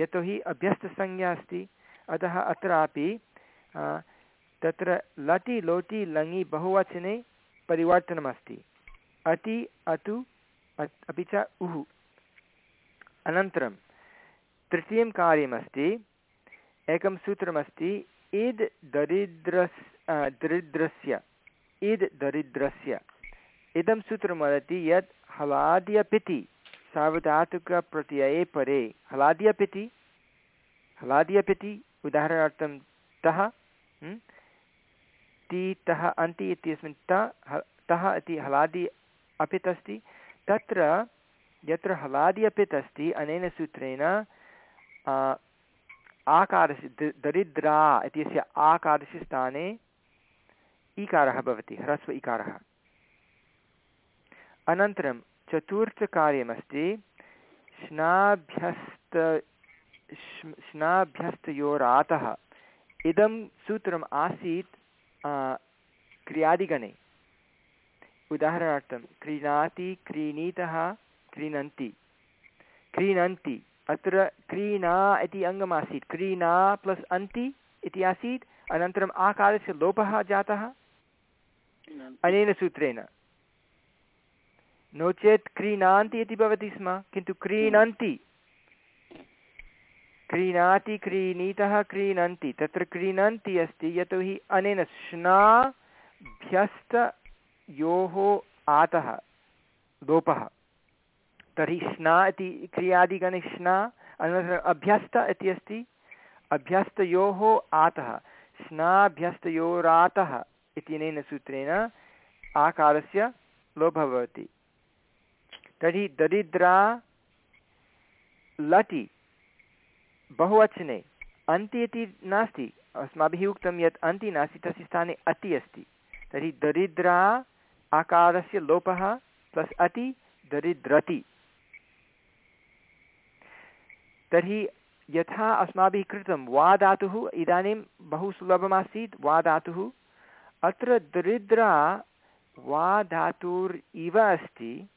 यतोहि अभ्यस्तसंज्ञा अस्ति। अतः अत्रापि तत्र लटि लोटि लङि बहुवचने परिवर्तनमस्ति। अति अतु अपि च उः। अनन्तरं, तृतीयं कार्यमस्ति। एकं सूत्रमस्ति इद् दरिद्रस् दरिद्रस्य इद् दरिद्रस्य। इदं सूत्रं वदति यत् हलाद्यपिति सार्वधातुकप्रत्यये परे। हलाद्यपिति? हलाद्यपिति उदाहरणार्थं तः ति तः अन्ति इत्यस्मिन् त तः इति हलादि अपित् अस्ति तत्र यत्र हलादि अपित् अस्ति, अनेन सूत्रेण आकारस्य दरिद्रा इत्यस्य आकारस्य स्थाने ईकारः भवति, ह्रस्व इकारः अनन्तरं चतुर्थकार्यमस्ति स्नाभ्यस्त स्नाभ्यस्तयोरातः। इदं सूत्रम् आसीत् क्रियादिगणे। उदाहरणार्थं क्रीणाति क्रीणीतः क्रीणन्ति। क्रीणन्ति अत्र क्रीणा इति अङ्गमासीत्। क्रीणा प्लस् अन्ति इति आसीत्। अनन्तरम् आकारस्य लोपः जातः। अनेन सूत्रेण। नो चेत् क्रीणान्ति इति भवति स्म किन्तु क्रीणन्ति क्रीणाति क्रीणीतः क्रीणन्ति तत्र क्रीणन्ति अस्ति यतोहि अनेन स्नाभ्यस्तयोः आतः लोपः तर्हि स्ना इति क्रियादिगणे स्ना अनन्तरम् अभ्यस्त इति अस्ति अभ्यस्तयोः आतः स्नाभ्यस्तयोरातः इत्यनेन सूत्रेण आकारस्य लोपः भवति तर्हि दरिद्रा लटि बहुवचने अन्ति इति नास्ति। अस्माभिः उक्तं यत् अन्ति नास्ति, तस्य स्थाने अति अस्ति। तर्हि दरिद्रा आकारस्य लोपः प्लस् अति दरिद्रति। तर्हि यथा अस्माभिः कृतं वा धातुः, इदानीं बहु सुलभमासीत्, वा धातुः। अत्र दरिद्रा वा धातुर् इव अस्ति।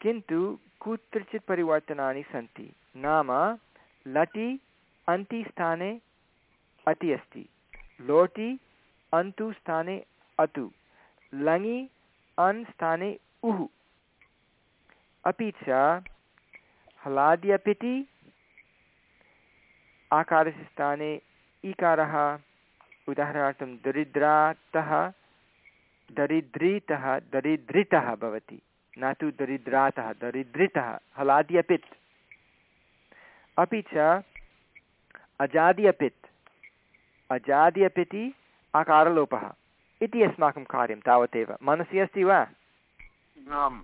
किन्तु कुत्रचित् परिवर्तनानि सन्ति। नाम लटि अन्ति स्थाने अति अस्ति। लोटि अन्तु स्थाने अतु। लङि अन् स्थाने उः। अपि च हलाद्यपिति आकारस्य स्थाने इकारः, उदाहरणार्थं दरिद्रातः, दरिद्रीतः, दरिद्रितः भवति। न तु दरिद्रातः दरिद्रितः हलादि अपित् अपि च अजादि अपित् अजादि अपिति आकारलोपः। इति अस्माकं कार्यं तावदेव। मनसि अस्ति वा?
आम्।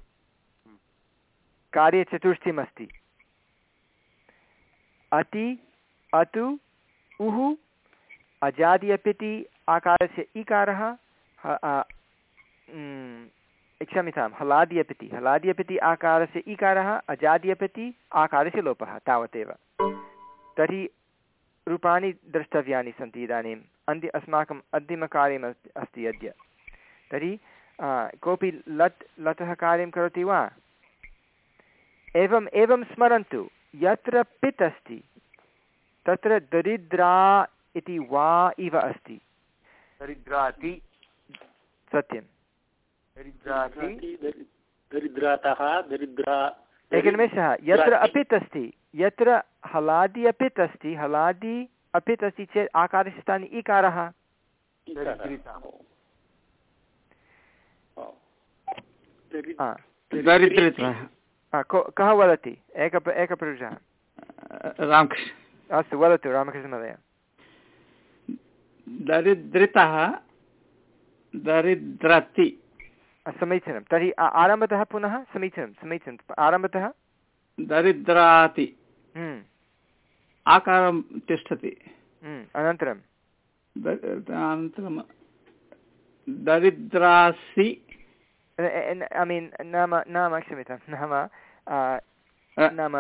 कार्यचतुष्टयमस्ति अति अतु उः अजादि अपिति आकारस्य इकारः क्षम्यतां हलादि अपिति हलादि अपिति आकारस्य इकारः अजादि अपिति आकारस्य लोपः तावदेव। तर्हि रूपाणि द्रष्टव्यानि सन्ति इदानीम्। अन्ति अस्माकम् अन्तिमकार्यम् अस्ति अस्ति अद्य। तर्हि कोऽपि लट् लटः कार्यं करोति वा? एवम् एवं स्मरन्तु यत्र पित् अस्ति तत्र दरिद्रा इति वा इव अस्ति।
दरिद्राति
सत्यं
दरिद्राति।
दरिद्रा
एकनिमेषः यत्र। अपित् अस्ति यत्र हलादि अपित् अस्ति हलादि अपित् अस्ति चेत् आकारस्य स्थाने इकारः। कः वदति? एक एकपुरुषः
रामकृष्ण।
अस्तु वदतु रामकृष्णमहोदय
दरिद्रितः दरिद्रति।
समीचीनं। तर्हि आरम्भतः पुनः समीचीनं समीचीनं। आरम्भतः?
दरिद्राति।
हम्म,
आकारं तिष्ठति।
हम्म, अनन्तरं?
अनन्तरं दरिद्रासि।
ऐ मीन् नाम नाम क्षम्यतां नाम नाम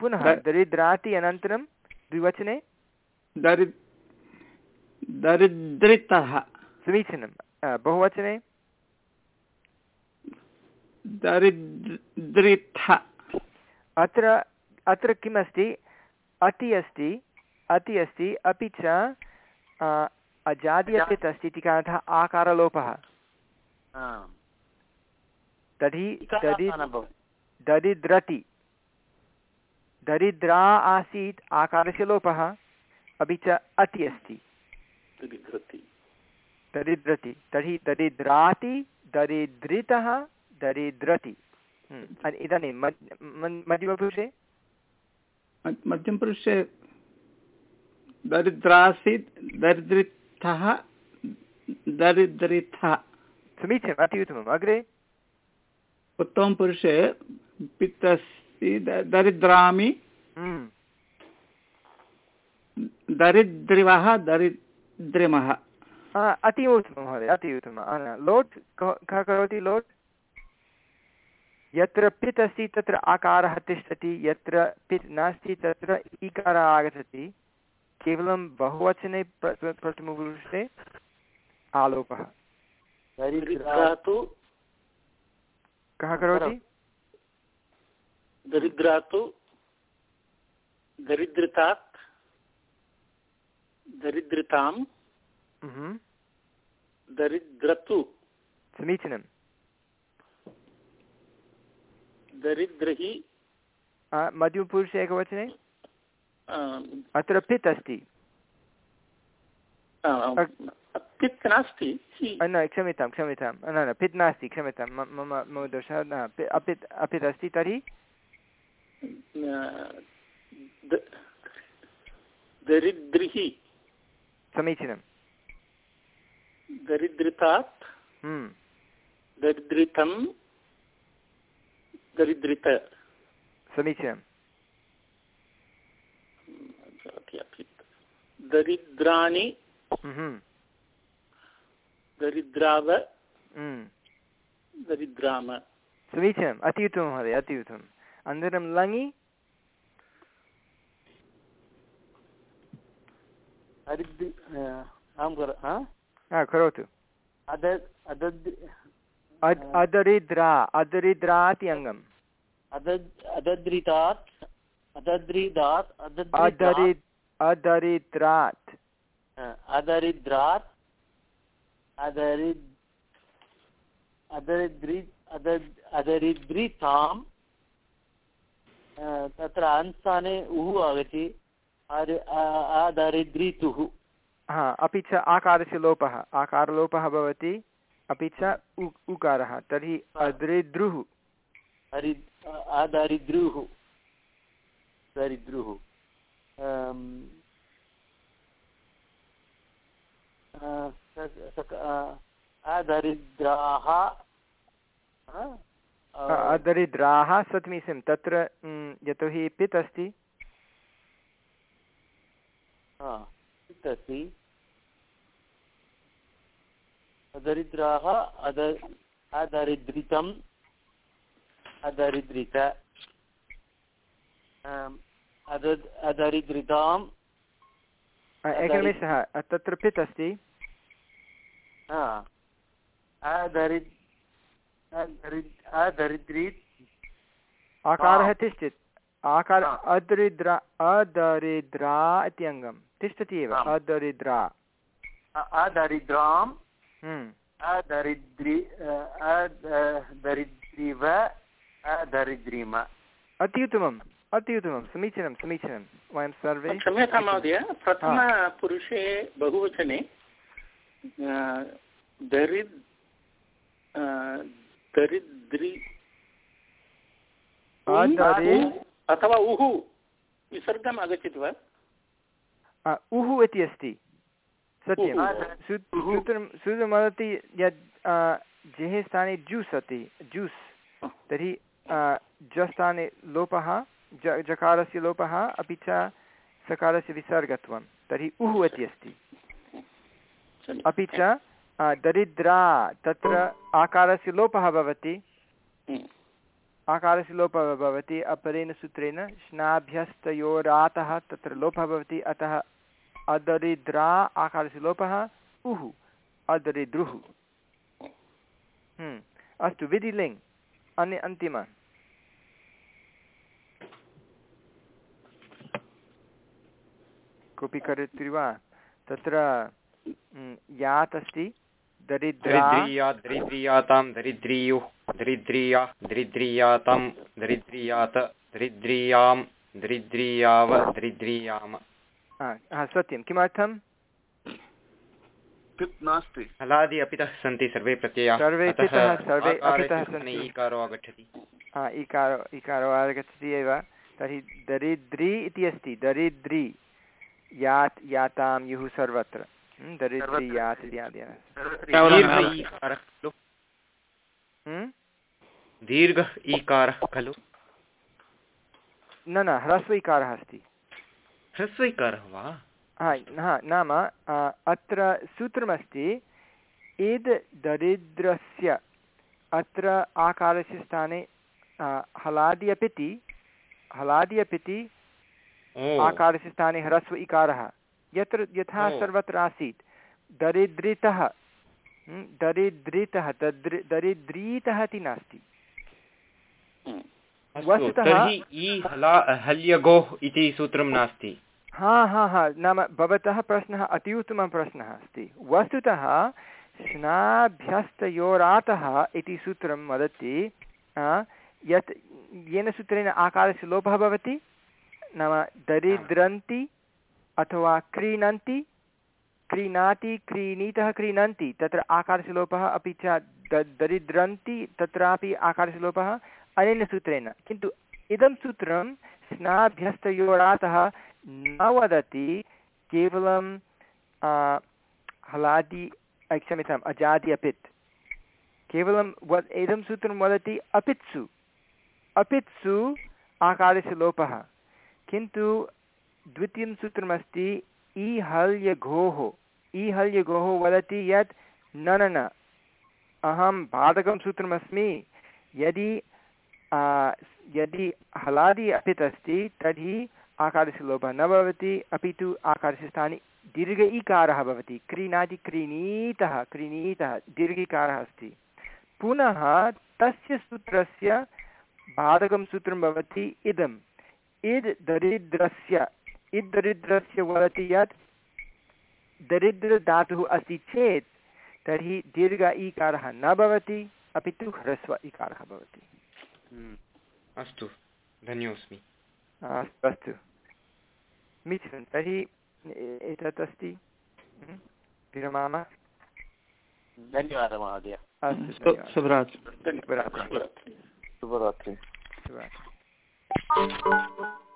पुनः दरिद्राति अनन्तरं द्विवचने?
दरि दरिद्रितः।
समीचीनं। बहुवचने?
दरिद्रिथ
अत्र अत्र किम् अस्ति अति अस्ति अति अस्ति अपि च अजादि अपित् अस्ति इति कारणतः आकारलोपः।
इकारः
दरि दरिद्रति। दरिद्रा आसीत् आकारस्य लोपः अपि च अति अस्ति।
दरिद्रति।
दरिद्रति। तर्हि दरिद्राति दरिद्रितः दरिद्रति। हम्म, अ- इदानीं मध्यमपुरुषे?
मध्यमपुरुषे दरिद्रासि दरिद्रितः दरिद्रितः।
समीचीनम् अति उत्तमम्। अग्रे?
उत्तमपुरुषे पित्तस्ति दरिद्रामि।
हम्म,
दरिद्रिवः दरिद्रिमः।
अति उत्तमं महोदय अति न, लोट् कः कः करोति लोट्? यत्र पित् अस्ति तत्र आकारः तिष्ठति यत्र पित् नास्ति तत्र इकारः आगच्छति। केवलं बहुवचने प्र- प्र- प्रथमपुरुषे आलोपः। कः करोति?
दरिद्रा तु दरिद्रतात् दरिद्रतां दरिद्रतु।
समीचीनं
दरिद्रहि
आ, मध्यमपुरुषे एकवचने? अत्र पित् अस्ति।
पित् नास्ति
न क्षम्यतां क्षम्यतां। न न पित् नास्ति क्षम्यतां मम मम मम दोषः न अपित् अपित् अस्ति तर्हि?
दरिद्रिः
समीचीनं।
दरिद्रतात्।
हम्म,
दरिद्रितं दरिद्रित।
समीचीनं
दरिद्राणि।
Mhm.
दरिद्राव।
Mm.
दरिद्राम।
समीचीनम्। अति उत्तमं महोदय अति उत्तमम्। अनन्तरं लङि।
हरिद् आं कर हा?
हा करोतु। अदरिद्रा अदरिद्रा इति अङ्गम्
अदद् अदद्रितात् अदद्रिदात्
अदरि अदरिद्रात्।
अदरिद्रात् अदरिद्रि तत्र अन्स्थाने उः आगच्छति आदि- आ- आदरिद्रितुः
हा अपि च आकारस्य लोपः। आकारलोपः भवति। अपि च उकारः। तर्हि अदरिद्रुः।
हरि आदरिद्रुः। दरिद्रुः। अम्, अ, अ, अदरिद्राः अ,
अदरिद्राः तत्र यतोहि पित् अस्ति।
इत् अस्ति। अदरिद्राः अद अदरिद्रितम्। अदरिद्रित। अदद् अदरिद्रिताम्।
एकनिमेषः तत्र पित् अस्ति।
अदरिद् अदरिद् अदरिद्रित्।
आकारः। तिष्ठति। आकार। अदरिद्रा अदरिद्रा इति अङ्गं। तिष्ठति एव। अदरिद्रा।
अदरिद्राम्। अदरिद्रि अदरिद्रिव अदरिद्रिम
अति उत्तमम् अति समीचीनं समीचीनं। वयं सर्वे
क्षम्यतां महोदय प्रथमपुरुषे बहुवचने दरिद् दरिद्रि अथवा उः विसर्गम् आगच्छति वा?
उः इति अस्ति। सत्यं
उः।
सू- सूत्रं सूत्रं वदति यत् अ, जेः स्थाने जूस् अस्ति जूस्। तर्हि जस्थाने लोपः ज जकारस्य लोपः अपि च सकारस्य विसर्गत्वं। तर्हि उः इति अस्ति। अपि च दरिद्रा तत्र आकारस्य लोपः भवति। आकारस्य लोपः भवति अपरेण सूत्रेण स्नाभ्यस्तयोरातः तत्र लोपः भवति अतः अदरिद्रा आकारस्य लोपः उः अदरिद्रुः हम्म, अस्तु विधिलिङ् अन्य अन्तिम। कोऽपि करोति वा? तत्र हम्म, यात् अस्ति दरिद्रा।
दरिद्रीया दरिद्रीयातां दरिद्रीयुः दरिद्रीया दरिद्रीयातां दरिद्रीयात दरिद्रीयां दरिद्रीयाव दरिद्रीयाम।
हा हा, सत्यं. किमर्थं
नास्ति.
हलादि अपितः सन्ति सर्वे प्रत्ययाः।
सर्वे पितः, सर्वे अपितः सन्ति।
ईकारो आगच्छति।
हा इकारो इकारो आगच्छति एव। तर्हि दरिद्री इति अस्ति। दरिद्री यात् यातां युः सर्वत्र। दरिद्री यात्?
दीर्घ ईकारः खलु।
न न ह्रस्व इकारः अस्ति।
ह्रस्वैकारः वा
हा नाम अत्र सूत्रमस्ति इद् दरिद्रस्य अत्र आकारस्य स्थाने हलादि अपिति हलादि अपिति आकारस्य स्थाने ह्रस्व इकारः। यत्र यथा। सर्वत्र आसीत्। दरिद्रितः दरिद्रितः दद्रि दरिद्रीतः इति नास्ति।
तर्हि ई हला हल्यगोः इति सूत्रं नास्ति।
हा हा हा नाम भवतः प्रश्नः अति उत्तमः प्रश्नः अस्ति। वस्तुतः स्नाभ्यस्तयोरातः इति सूत्रं वदति यत् येन सूत्रेण आकारस्य लोपः भवति नाम दरिद्रन्ति अथवा क्रीणन्ति क्रीणाति क्रीणीतः क्रीणन्ति तत्र आकारस्य लोपः अपि च दरिद्रन्ति तत्रापि आकारस्य लोपः अनेन सूत्रेण। किन्तु इदं सूत्रं स्नाभ्यस्तयोरातः न वदति, केवलं हलादि क्षम्यताम्, अजादि अपित्। केवलं वद्, इदं सूत्रं वदति अपित्सु। अपित्सु आकारस्य लोपः। किन्तु द्वितीयं सूत्रमस्ति ईहल्यघोः। ईहल्यघोः वदति यत् न न। अहं बाधकं सूत्रमस्मि। यदि यदि हलादि अपित् अस्ति तर्हि आकारस्य लोपः न भवति, अपि तु आकारस्य स्थाने दीर्घ इकारः भवति। क्रीणाति क्रीणीतः क्रीणीतः दीर्घ इकारः अस्ति। पुनः तस्य सूत्रस्य बाधकं सूत्रं भवति इदम्। इद् दरिद्रस्य इद् दरिद्रस्य वदति यत् दरिद्रधातुः अस्ति चेत्, तर्हि दीर्घ इकारः न भवति, अपि तु ह्रस्व इकारः भवति।
अस्तु धन्योऽस्मि
अस्तु अस्तु मिथुन् तर्हि एतत् अस्ति? हम्म, विरमामः।
धन्यवादः महोदय।
अस्तु
शु- शुभरात्रि।
शुभरात्रिः।
शुभरात्रि।
शुभरात्रिः।